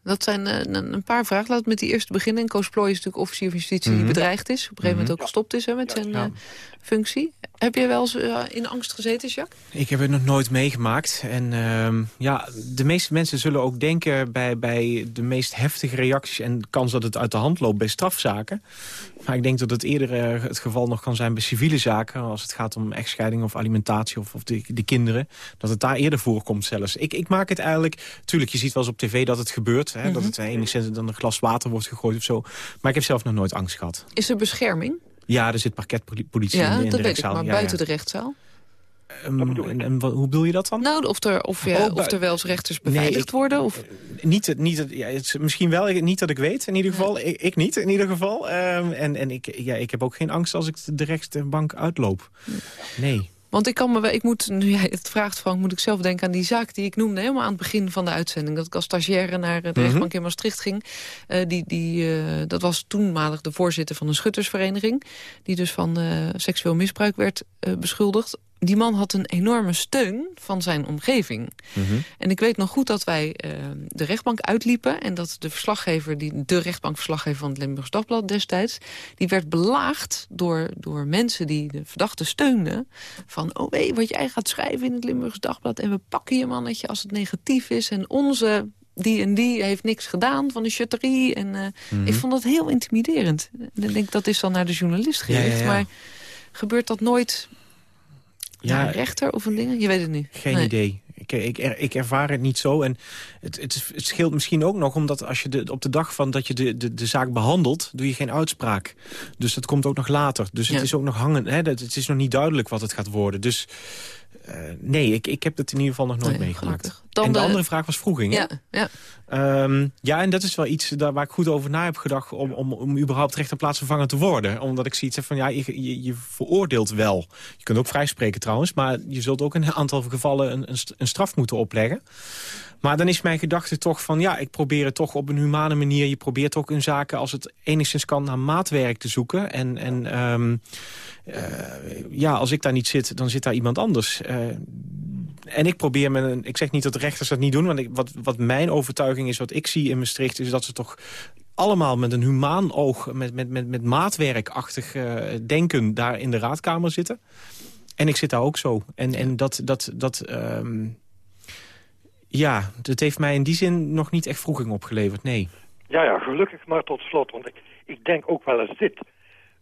Dat zijn eh, een, paar vragen. Laten we met die eerste beginnen. En Koos Plooi is natuurlijk officier van justitie die bedreigd is. Op een gegeven moment ook gestopt is hè, met zijn eh, functie. Heb je wel eens eh, in angst gezeten, Jacques? Ik heb het nog nooit meegemaakt. En ehm, ja, de meeste mensen zullen ook denken bij, bij de meest heftige reacties... en de kans dat het uit de hand loopt bij strafzaken. Maar ik denk dat het eerder eh, het geval nog kan zijn bij civiele zaken... als het gaat om echtscheiding of alimentatie of, of de, de kinderen. Dat het daar eerder voorkomt zelfs. Ik, ik maak het eigenlijk... Tuurlijk, je ziet wel eens op tv dat het gebeurt. Hè, Dat het enigszins dan een glas water wordt gegooid of zo. Maar ik heb zelf nog nooit angst gehad. Is er bescherming? Ja, er zit parketpolitie Ja, in, de- in dat de weet ik. rechtszaal. Maar Ja, buiten ja. de rechtszaal? Ehm, en, en wat- hoe bedoel je dat dan? Nou, of er, of, je, Oh, of er wel eens rechters Nee, beveiligd ik- worden? Of... Niet, het- niet het, ja, het is misschien wel niet dat ik weet, in ieder geval. Ik, ik niet, in ieder geval. Ehm, en en ik, ja, ik heb ook geen angst als ik de rechtbank uitloop. Nee. Want ik kan me wel, ik moet, nu jij het vraagt Frank, moet ik zelf denken aan die zaak die ik noemde helemaal aan het begin van de uitzending. Dat ik als stagiaire naar de Mhm. rechtbank in Maastricht ging. Eh, die, die, eh, dat was toenmalig de voorzitter van een schuttersvereniging. Die dus van eh, seksueel misbruik werd eh, beschuldigd. Die man had een enorme steun van zijn omgeving. En ik weet nog goed dat wij eh, de rechtbank uitliepen... en dat de verslaggever, die, de rechtbankverslaggever van het Limburgs Dagblad destijds... die werd belaagd door, door mensen die de verdachte steunden... van, oh wee, wat jij gaat schrijven in het Limburgs Dagblad... en we pakken je mannetje als het negatief is... en onze die en die heeft niks gedaan van de chutterie. En eh, Mhm. ik vond dat heel intimiderend. En ik denk, dat is dan naar de journalist Ja, ja, gericht. ja. Maar gebeurt dat nooit Ja, een rechter of een ding? Je weet het niet. Geen Nee. idee. Ik, ik, er- ik ervaar het niet zo. En het, het, het scheelt misschien ook nog omdat als je de, op de dag van dat je de, de, de zaak behandelt, doe je geen uitspraak. Dus dat komt ook nog later. Dus het is ook nog hangen. Hè, dat, het is nog niet duidelijk wat het gaat worden. Dus eh, nee, ik, ik heb het in ieder geval nog nooit Nee, meegemaakt. Dan en de, de- andere vraag was vroeging. Ja, ja. Ehm, ja, en dat is wel iets daar waar ik goed over na heb gedacht... om, om, om überhaupt plaatsvervanger te worden. Omdat ik zoiets heb van, ja, je, je, je veroordeelt wel. Je kunt ook vrijspreken trouwens... maar je zult ook in een aantal gevallen een, een straf moeten opleggen. Maar dan is mijn gedachte toch van... ja, ik probeer het toch op een humane manier. Je probeert ook in zaken, als het enigszins kan... naar maatwerk te zoeken. En, en ehm, eh, ja, als ik daar niet zit, dan zit daar iemand anders. Eh, en ik probeer met een... Ik zeg niet dat de rechters dat niet doen... want ik, wat, wat mijn overtuiging is, wat ik zie in Maastricht... is dat ze toch allemaal met een humaan oog... met, met, met, met maatwerkachtig eh, denken daar in de raadkamer zitten. En ik zit daar ook zo. En, en dat... dat, dat ehm, ja, dat heeft mij in die zin nog niet echt vroeging opgeleverd, nee. Ja, ja, gelukkig maar tot slot. Want ik, ik denk ook wel eens dit.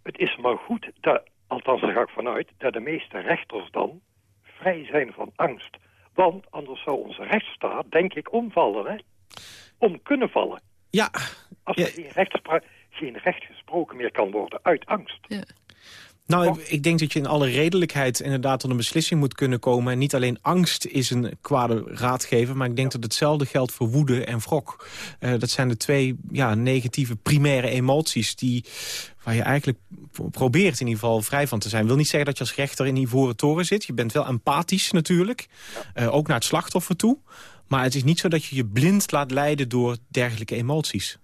Het is maar goed, dat, althans daar ga ik vanuit... dat de meeste rechters dan vrij zijn van angst. Want anders zou onze rechtsstaat, denk ik, omvallen. Hè? Om kunnen vallen. Ja, Als er geen, rechtspra- geen recht gesproken meer kan worden uit angst. Nou, ik, ik denk dat je in alle redelijkheid inderdaad tot een beslissing moet kunnen komen. En niet alleen angst is een kwade raadgever... maar ik denk dat hetzelfde geldt voor woede en wrok. Eh, dat zijn de twee ja, negatieve primaire emoties... die waar je eigenlijk pro- probeert in ieder geval vrij van te zijn. wil niet zeggen dat je als rechter in die ivoren toren zit. Je bent wel empathisch natuurlijk, eh, ook naar het slachtoffer toe. Maar het is niet zo dat je je blind laat leiden door dergelijke emoties.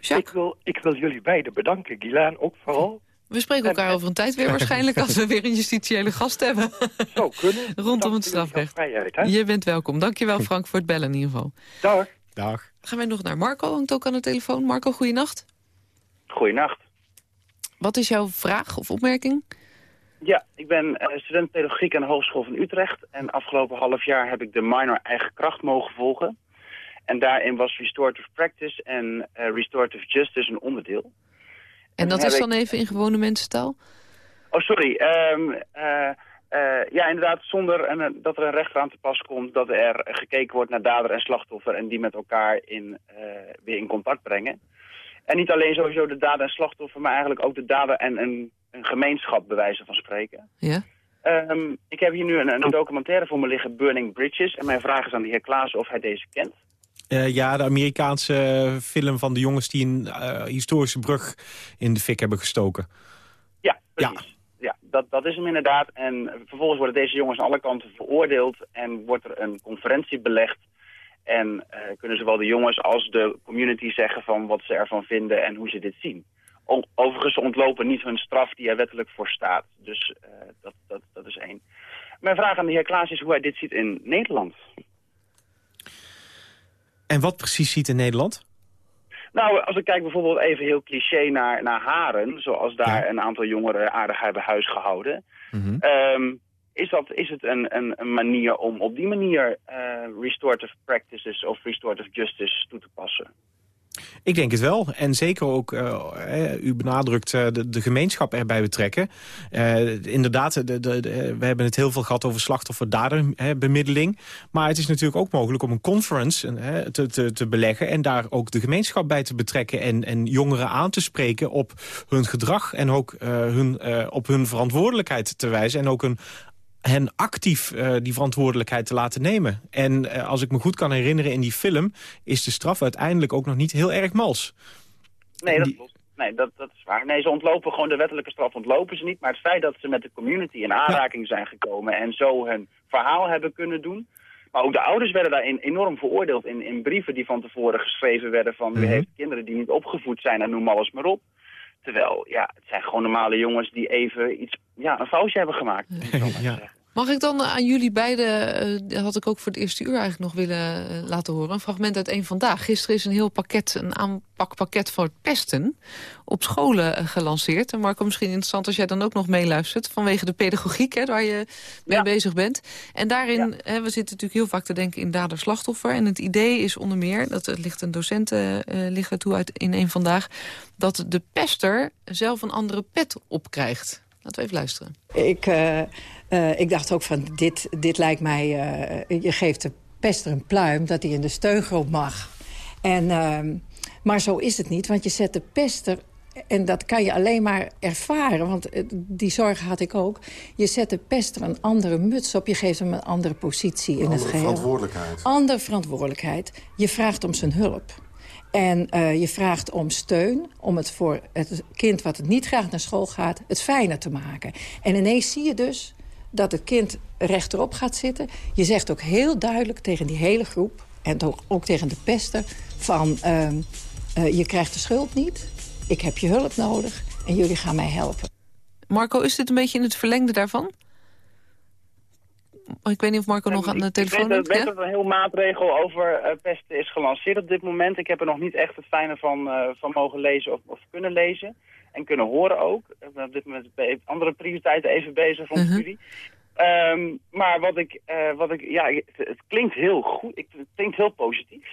Ik wil, ik wil jullie beiden bedanken, Gilaan ook vooral. We spreken elkaar over een tijd weer waarschijnlijk... als we weer een justitiële gast hebben. Zou kunnen. Rondom het strafrecht. Vrijheid, hè? Je bent welkom. Dankjewel Frank voor het bellen in ieder geval. Dag. Dag. Gaan wij nog naar Marco, hangt ook aan de telefoon. Marco, goeienacht. Goeienacht. Wat is jouw vraag of opmerking? Ja, ik ben eh, student pedagogiek aan de Hogeschool van Utrecht. En afgelopen half jaar heb ik de minor eigen kracht mogen volgen. En daarin was restorative practice en eh, restorative justice een onderdeel. En dat is dan even in gewone mensentaal? Oh, sorry. Ehm, eh, eh, ja, inderdaad, zonder een, dat er een rechter aan te pas komt... dat er gekeken wordt naar dader en slachtoffer... en die met elkaar in, eh, weer in contact brengen. En niet alleen sowieso de dader en slachtoffer... maar eigenlijk ook de dader en een, een gemeenschap, bij wijze van spreken. Ja. Ehm, ik heb hier nu een, een documentaire voor me liggen, Burning Bridges. En mijn vraag is aan de heer Klaassen of hij deze kent. Eh, ja, de Amerikaanse film van de jongens die een eh, historische brug in de fik hebben gestoken. Ja, precies. Ja, dat, dat is hem inderdaad. En vervolgens worden deze jongens aan alle kanten veroordeeld en wordt er een conferentie belegd. En eh, kunnen zowel de jongens als de community zeggen van wat ze ervan vinden en hoe ze dit zien. O- overigens ontlopen niet hun straf die er wettelijk voor staat. Dus dat, dat, dat is één. Mijn vraag aan de heer Klaas is hoe hij dit ziet in Nederland. En wat precies ziet in Nederland? Nou, als ik kijk bijvoorbeeld even heel cliché naar, naar Haren, zoals daar een aantal jongeren aardig hebben huisgehouden. Ehm, is, dat, is het een, een, een manier om op die manier eh, restorative practices of restorative justice toe te passen? Ik denk het wel. En zeker ook, eh, u benadrukt eh, de, de gemeenschap erbij betrekken. Eh, inderdaad, de, de, we hebben het heel veel gehad over slachtoffer-daderbemiddeling. Maar het is natuurlijk ook mogelijk om een conference te, te, te beleggen... en daar ook de gemeenschap bij te betrekken... en, en jongeren aan te spreken op hun gedrag... en ook hun, op hun verantwoordelijkheid te wijzen... en ook een hen actief eh, die verantwoordelijkheid te laten nemen. En eh, als ik me goed kan herinneren in die film... is de straf uiteindelijk ook nog niet heel erg mals. Nee, dat klopt. Nee, dat, dat is waar. Nee, ze ontlopen gewoon de wettelijke straf, ontlopen ze niet. Maar het feit dat ze met de community in aanraking zijn gekomen en zo hun verhaal hebben kunnen doen. Maar ook de ouders werden daarin enorm veroordeeld in, in brieven die van tevoren geschreven werden van u heeft kinderen die niet opgevoed zijn en noem alles maar op. Terwijl, ja, het zijn gewoon normale jongens die even iets, ja, een foutje hebben gemaakt. Mag ik dan aan jullie beiden, dat had ik ook voor het eerste uur eigenlijk nog willen eh, laten horen... een fragment uit één vandaag. Gisteren is een heel pakket, een aanpakpakket voor het pesten... op scholen eh, gelanceerd. En Marco, misschien interessant als jij dan ook nog meeluistert... vanwege de pedagogiek hè, waar je mee bezig bent. En daarin, hè, we zitten natuurlijk heel vaak te denken in dader-slachtoffer. En het idee is onder meer, dat er ligt een docent ligt daartoe uit in één vandaag... dat de pester zelf een andere pet opkrijgt. Laten we even luisteren. Ik, eh, eh, ik dacht ook van, dit, dit lijkt mij... eh, je geeft de pester een pluim dat hij in de steungroep mag. En, ehm, maar zo is het niet, want je zet de pester... en dat kan je alleen maar ervaren, want die zorg had ik ook... je zet de pester een andere muts op, je geeft hem een andere positie in het Andere geheel. verantwoordelijkheid. Andere verantwoordelijkheid. Je vraagt om zijn hulp. En eh, je vraagt om steun om het voor het kind wat het niet graag naar school gaat... het fijner te maken. En ineens zie je dus dat het kind rechterop gaat zitten. Je zegt ook heel duidelijk tegen die hele groep... en ook tegen de pester van... ehm, eh, je krijgt de schuld niet, ik heb je hulp nodig... en jullie gaan mij helpen. Marco, is dit een beetje in het verlengde daarvan? Oh, Ik weet niet of Marco nog aan de Ik telefoon weet, is. weet Ja? dat er een heel maatregel over eh, pesten is gelanceerd op dit moment. Ik heb er nog niet echt het fijne van, eh, van mogen lezen of, of kunnen lezen. En kunnen horen ook. Ik ben op dit moment andere prioriteiten even bezig van de Mhm. studie. Maar wat ik, eh, wat ik, ja, het, het klinkt heel goed. Ik, het klinkt heel positief.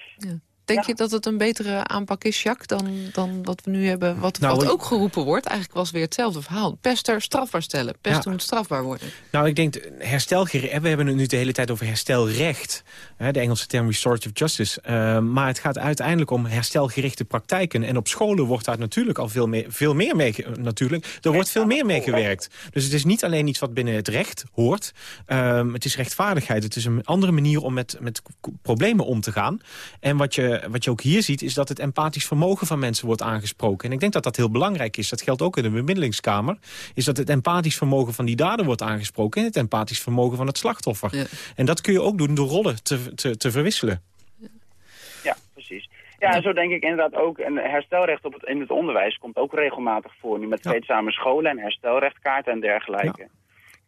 Denk je dat het een betere aanpak is, Jacques, dan, dan wat we nu hebben? Wat, Nou, wat ook geroepen wordt, eigenlijk was weer hetzelfde verhaal. Pester strafbaar stellen. Pesten Ja. moet strafbaar worden. Nou, ik denk, herstelgerecht, we hebben het nu de hele tijd over herstelrecht. Hè, de Engelse term restorative justice. Eh, maar het gaat uiteindelijk om herstelgerichte praktijken. En op scholen wordt daar natuurlijk al veel meer, veel meer mee... Natuurlijk, er wordt veel meer mee gewerkt. Dus het is niet alleen iets wat binnen het recht hoort. Ehm, het is rechtvaardigheid. Het is een andere manier om met, met problemen om te gaan. En wat je je, wat je ook hier ziet... is dat het empathisch vermogen van mensen wordt aangesproken. En ik denk dat dat heel belangrijk is. Dat geldt ook in de bemiddelingskamer. Is dat het empathisch vermogen van die dader wordt aangesproken... en het empathisch vermogen van het slachtoffer. En dat kun je ook doen door rollen te, te, te verwisselen. Ja, precies. Ja, en zo denk ik inderdaad ook. Een herstelrecht op het, in het onderwijs komt ook regelmatig voor. Nu met vreedzame scholen en herstelrechtkaarten en dergelijke.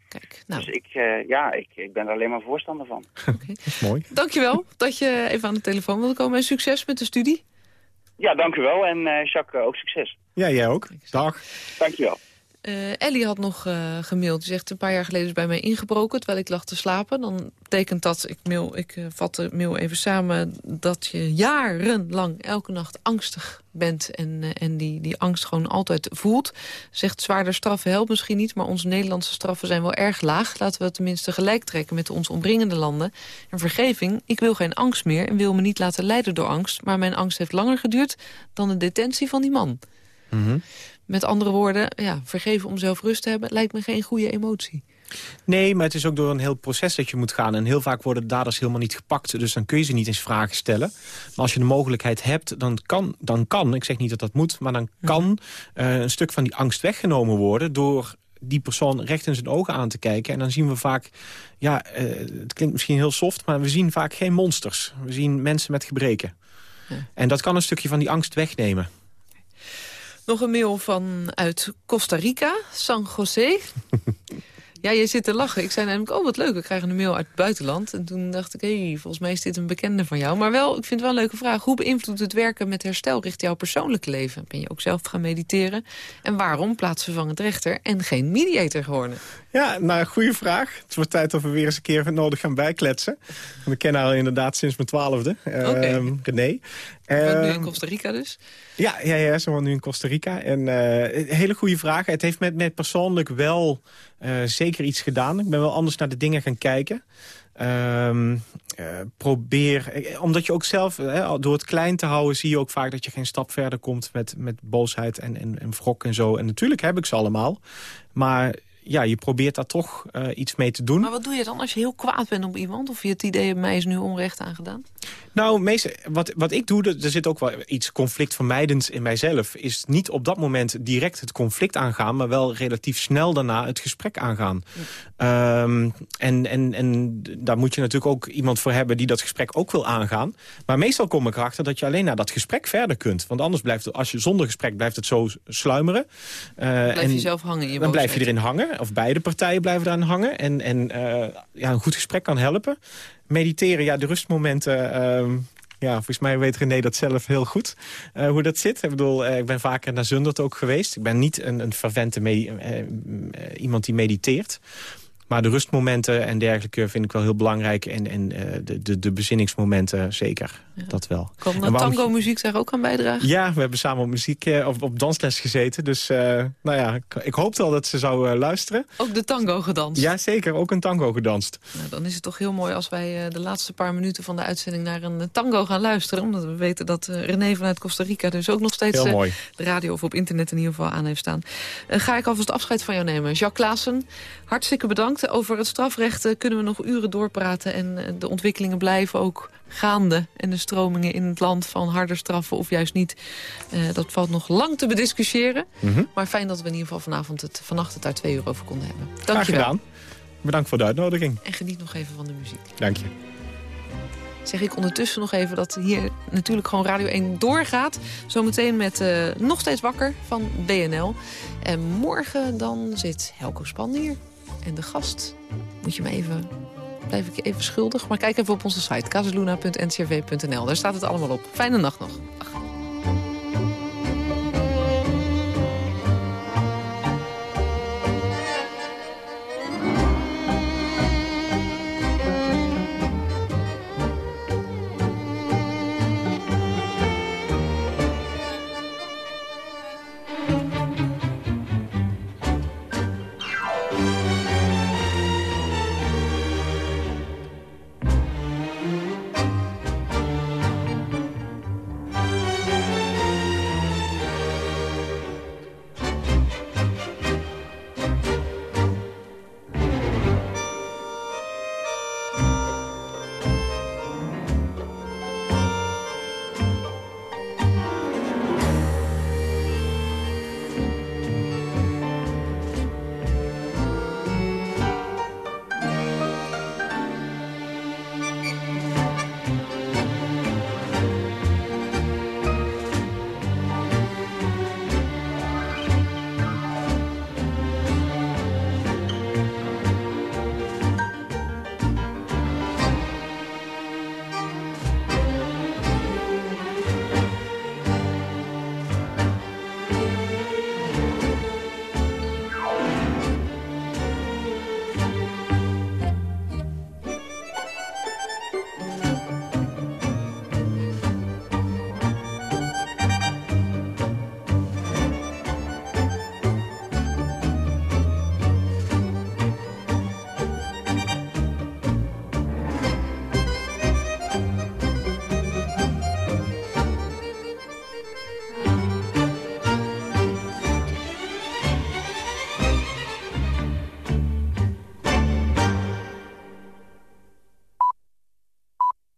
Kijk, nou. Dus ik, eh, ja, ik, ik ben er alleen maar voorstander van. Dat is mooi. Dankjewel dat je even aan de telefoon wilde komen. En succes met de studie. Ja, dank u wel. En eh, Jacques, eh, ook succes. Ja, jij ook. Dag. Dank Eh, Ellie had nog eh, gemaild. Die zegt, een paar jaar geleden is bij mij ingebroken... terwijl ik lag te slapen. Dan betekent dat, ik, mail, ik uh, vat de mail even samen... dat je jarenlang elke nacht angstig bent... en, en die, die angst gewoon altijd voelt. Zegt, zwaarder straffen helpt misschien niet... maar onze Nederlandse straffen zijn wel erg laag. Laten we het tenminste gelijk trekken met onze omringende landen. En vergeving, ik wil geen angst meer... en wil me niet laten leiden door angst... maar mijn angst heeft langer geduurd dan de detentie van die man. Met andere woorden, ja, vergeven om zelf rust te hebben... lijkt me geen goede emotie. Nee, maar het is ook door een heel proces dat je moet gaan. En heel vaak worden daders helemaal niet gepakt. Dus dan kun je ze niet eens vragen stellen. Maar als je de mogelijkheid hebt, dan kan, dan kan ik zeg niet dat dat moet... maar dan kan uh, een stuk van die angst weggenomen worden... door die persoon recht in zijn ogen aan te kijken. En dan zien we vaak, ja, uh, het klinkt misschien heel soft... maar we zien vaak geen monsters. We zien mensen met gebreken. Ja. En dat kan een stukje van die angst wegnemen. Nog een mail vanuit Costa Rica, San José. ja, je zit te lachen. Ik zei namelijk, oh wat leuk, we krijgen een mail uit het buitenland. En toen dacht ik, hé, hey, volgens mij is dit een bekende van jou. Maar wel, ik vind het wel een leuke vraag. Hoe beïnvloedt het werken met herstelricht jouw persoonlijke leven? Ben je ook zelf gaan mediteren? En waarom plaatsvervangend rechter en geen mediator geworden? Ja, nou, goede vraag. Het wordt tijd dat we weer eens een keer nodig gaan bijkletsen. We kennen haar inderdaad sinds mijn twaalfde. Okay. Uh, René. Je bent nu in Costa Rica dus? Ja, ja, ja ze woont nu in Costa Rica. En uh, hele goede vraag. Het heeft met, met persoonlijk wel uh, zeker iets gedaan. Ik ben wel anders naar de dingen gaan kijken. Um, uh, probeer, omdat je ook zelf, hè, door het klein te houden... zie je ook vaak dat je geen stap verder komt met, met boosheid en, en, en wrok en zo. En natuurlijk heb ik ze allemaal. Maar ja, je probeert daar toch uh, iets mee te doen. Maar wat doe je dan als je heel kwaad bent op iemand? Of je het idee hebt, mij is nu onrecht aangedaan? Nou, meestal, wat, wat ik doe, er zit ook wel iets conflictvermijdends in mijzelf... is niet op dat moment direct het conflict aangaan... maar wel relatief snel daarna het gesprek aangaan. Ja. Um, en, en, en daar moet je natuurlijk ook iemand voor hebben... die dat gesprek ook wil aangaan. Maar meestal kom ik erachter dat je alleen naar dat gesprek verder kunt. Want anders blijft het, als je zonder gesprek blijft het zo sluimeren. Uh, blijf en je zelf hangen in je Dan blijf je erin hangen, of beide partijen blijven eraan hangen. En, en uh, ja, een goed gesprek kan helpen mediteren, ja, de rustmomenten... Uh, ja, volgens mij weet René dat zelf heel goed, uh, hoe dat zit. Ik bedoel, uh, ik ben vaker naar Zundert ook geweest. Ik ben niet een, een fervente uh, iemand die mediteert. Maar de rustmomenten en dergelijke vind ik wel heel belangrijk. En, en de, de, de bezinningsmomenten zeker, ja. dat wel. Kan de tango-muziek daar ook aan bijdragen? Ja, we hebben samen op muziek uh, op, op dansles gezeten. Dus uh, nou ja, ik, hoopte al dat ze zou luisteren. Ook de tango gedanst? Ja, zeker. Ook een tango gedanst. Nou, dan is het toch heel mooi als wij de laatste paar minuten van de uitzending... naar een tango gaan luisteren. Omdat we weten dat René vanuit Costa Rica dus ook nog steeds... de radio of op internet in ieder geval aan heeft staan. ga ik alvast afscheid van jou nemen. Jacques Klaassen, hartstikke bedankt. Over het strafrecht kunnen we nog uren doorpraten. En de ontwikkelingen blijven ook gaande. En de stromingen in het land van harder straffen of juist niet. Uh, dat valt nog lang te bediscussiëren. Mm -hmm. Maar fijn dat we in ieder geval vanavond het, vannacht het daar twee uur over konden hebben. Dank Graag je wel. gedaan. Bedankt voor de uitnodiging. En geniet nog even van de muziek. Dank je. Zeg ik ondertussen nog even dat hier natuurlijk gewoon Radio 1 doorgaat. Zometeen met uh, Nog Steeds Wakker van BNL. En morgen dan zit Helco Span hier. En de gast moet je me even, blijf ik je even schuldig. Maar kijk even op onze site, casaluna.ncrv.nl. Daar staat het allemaal op. Fijne nacht nog.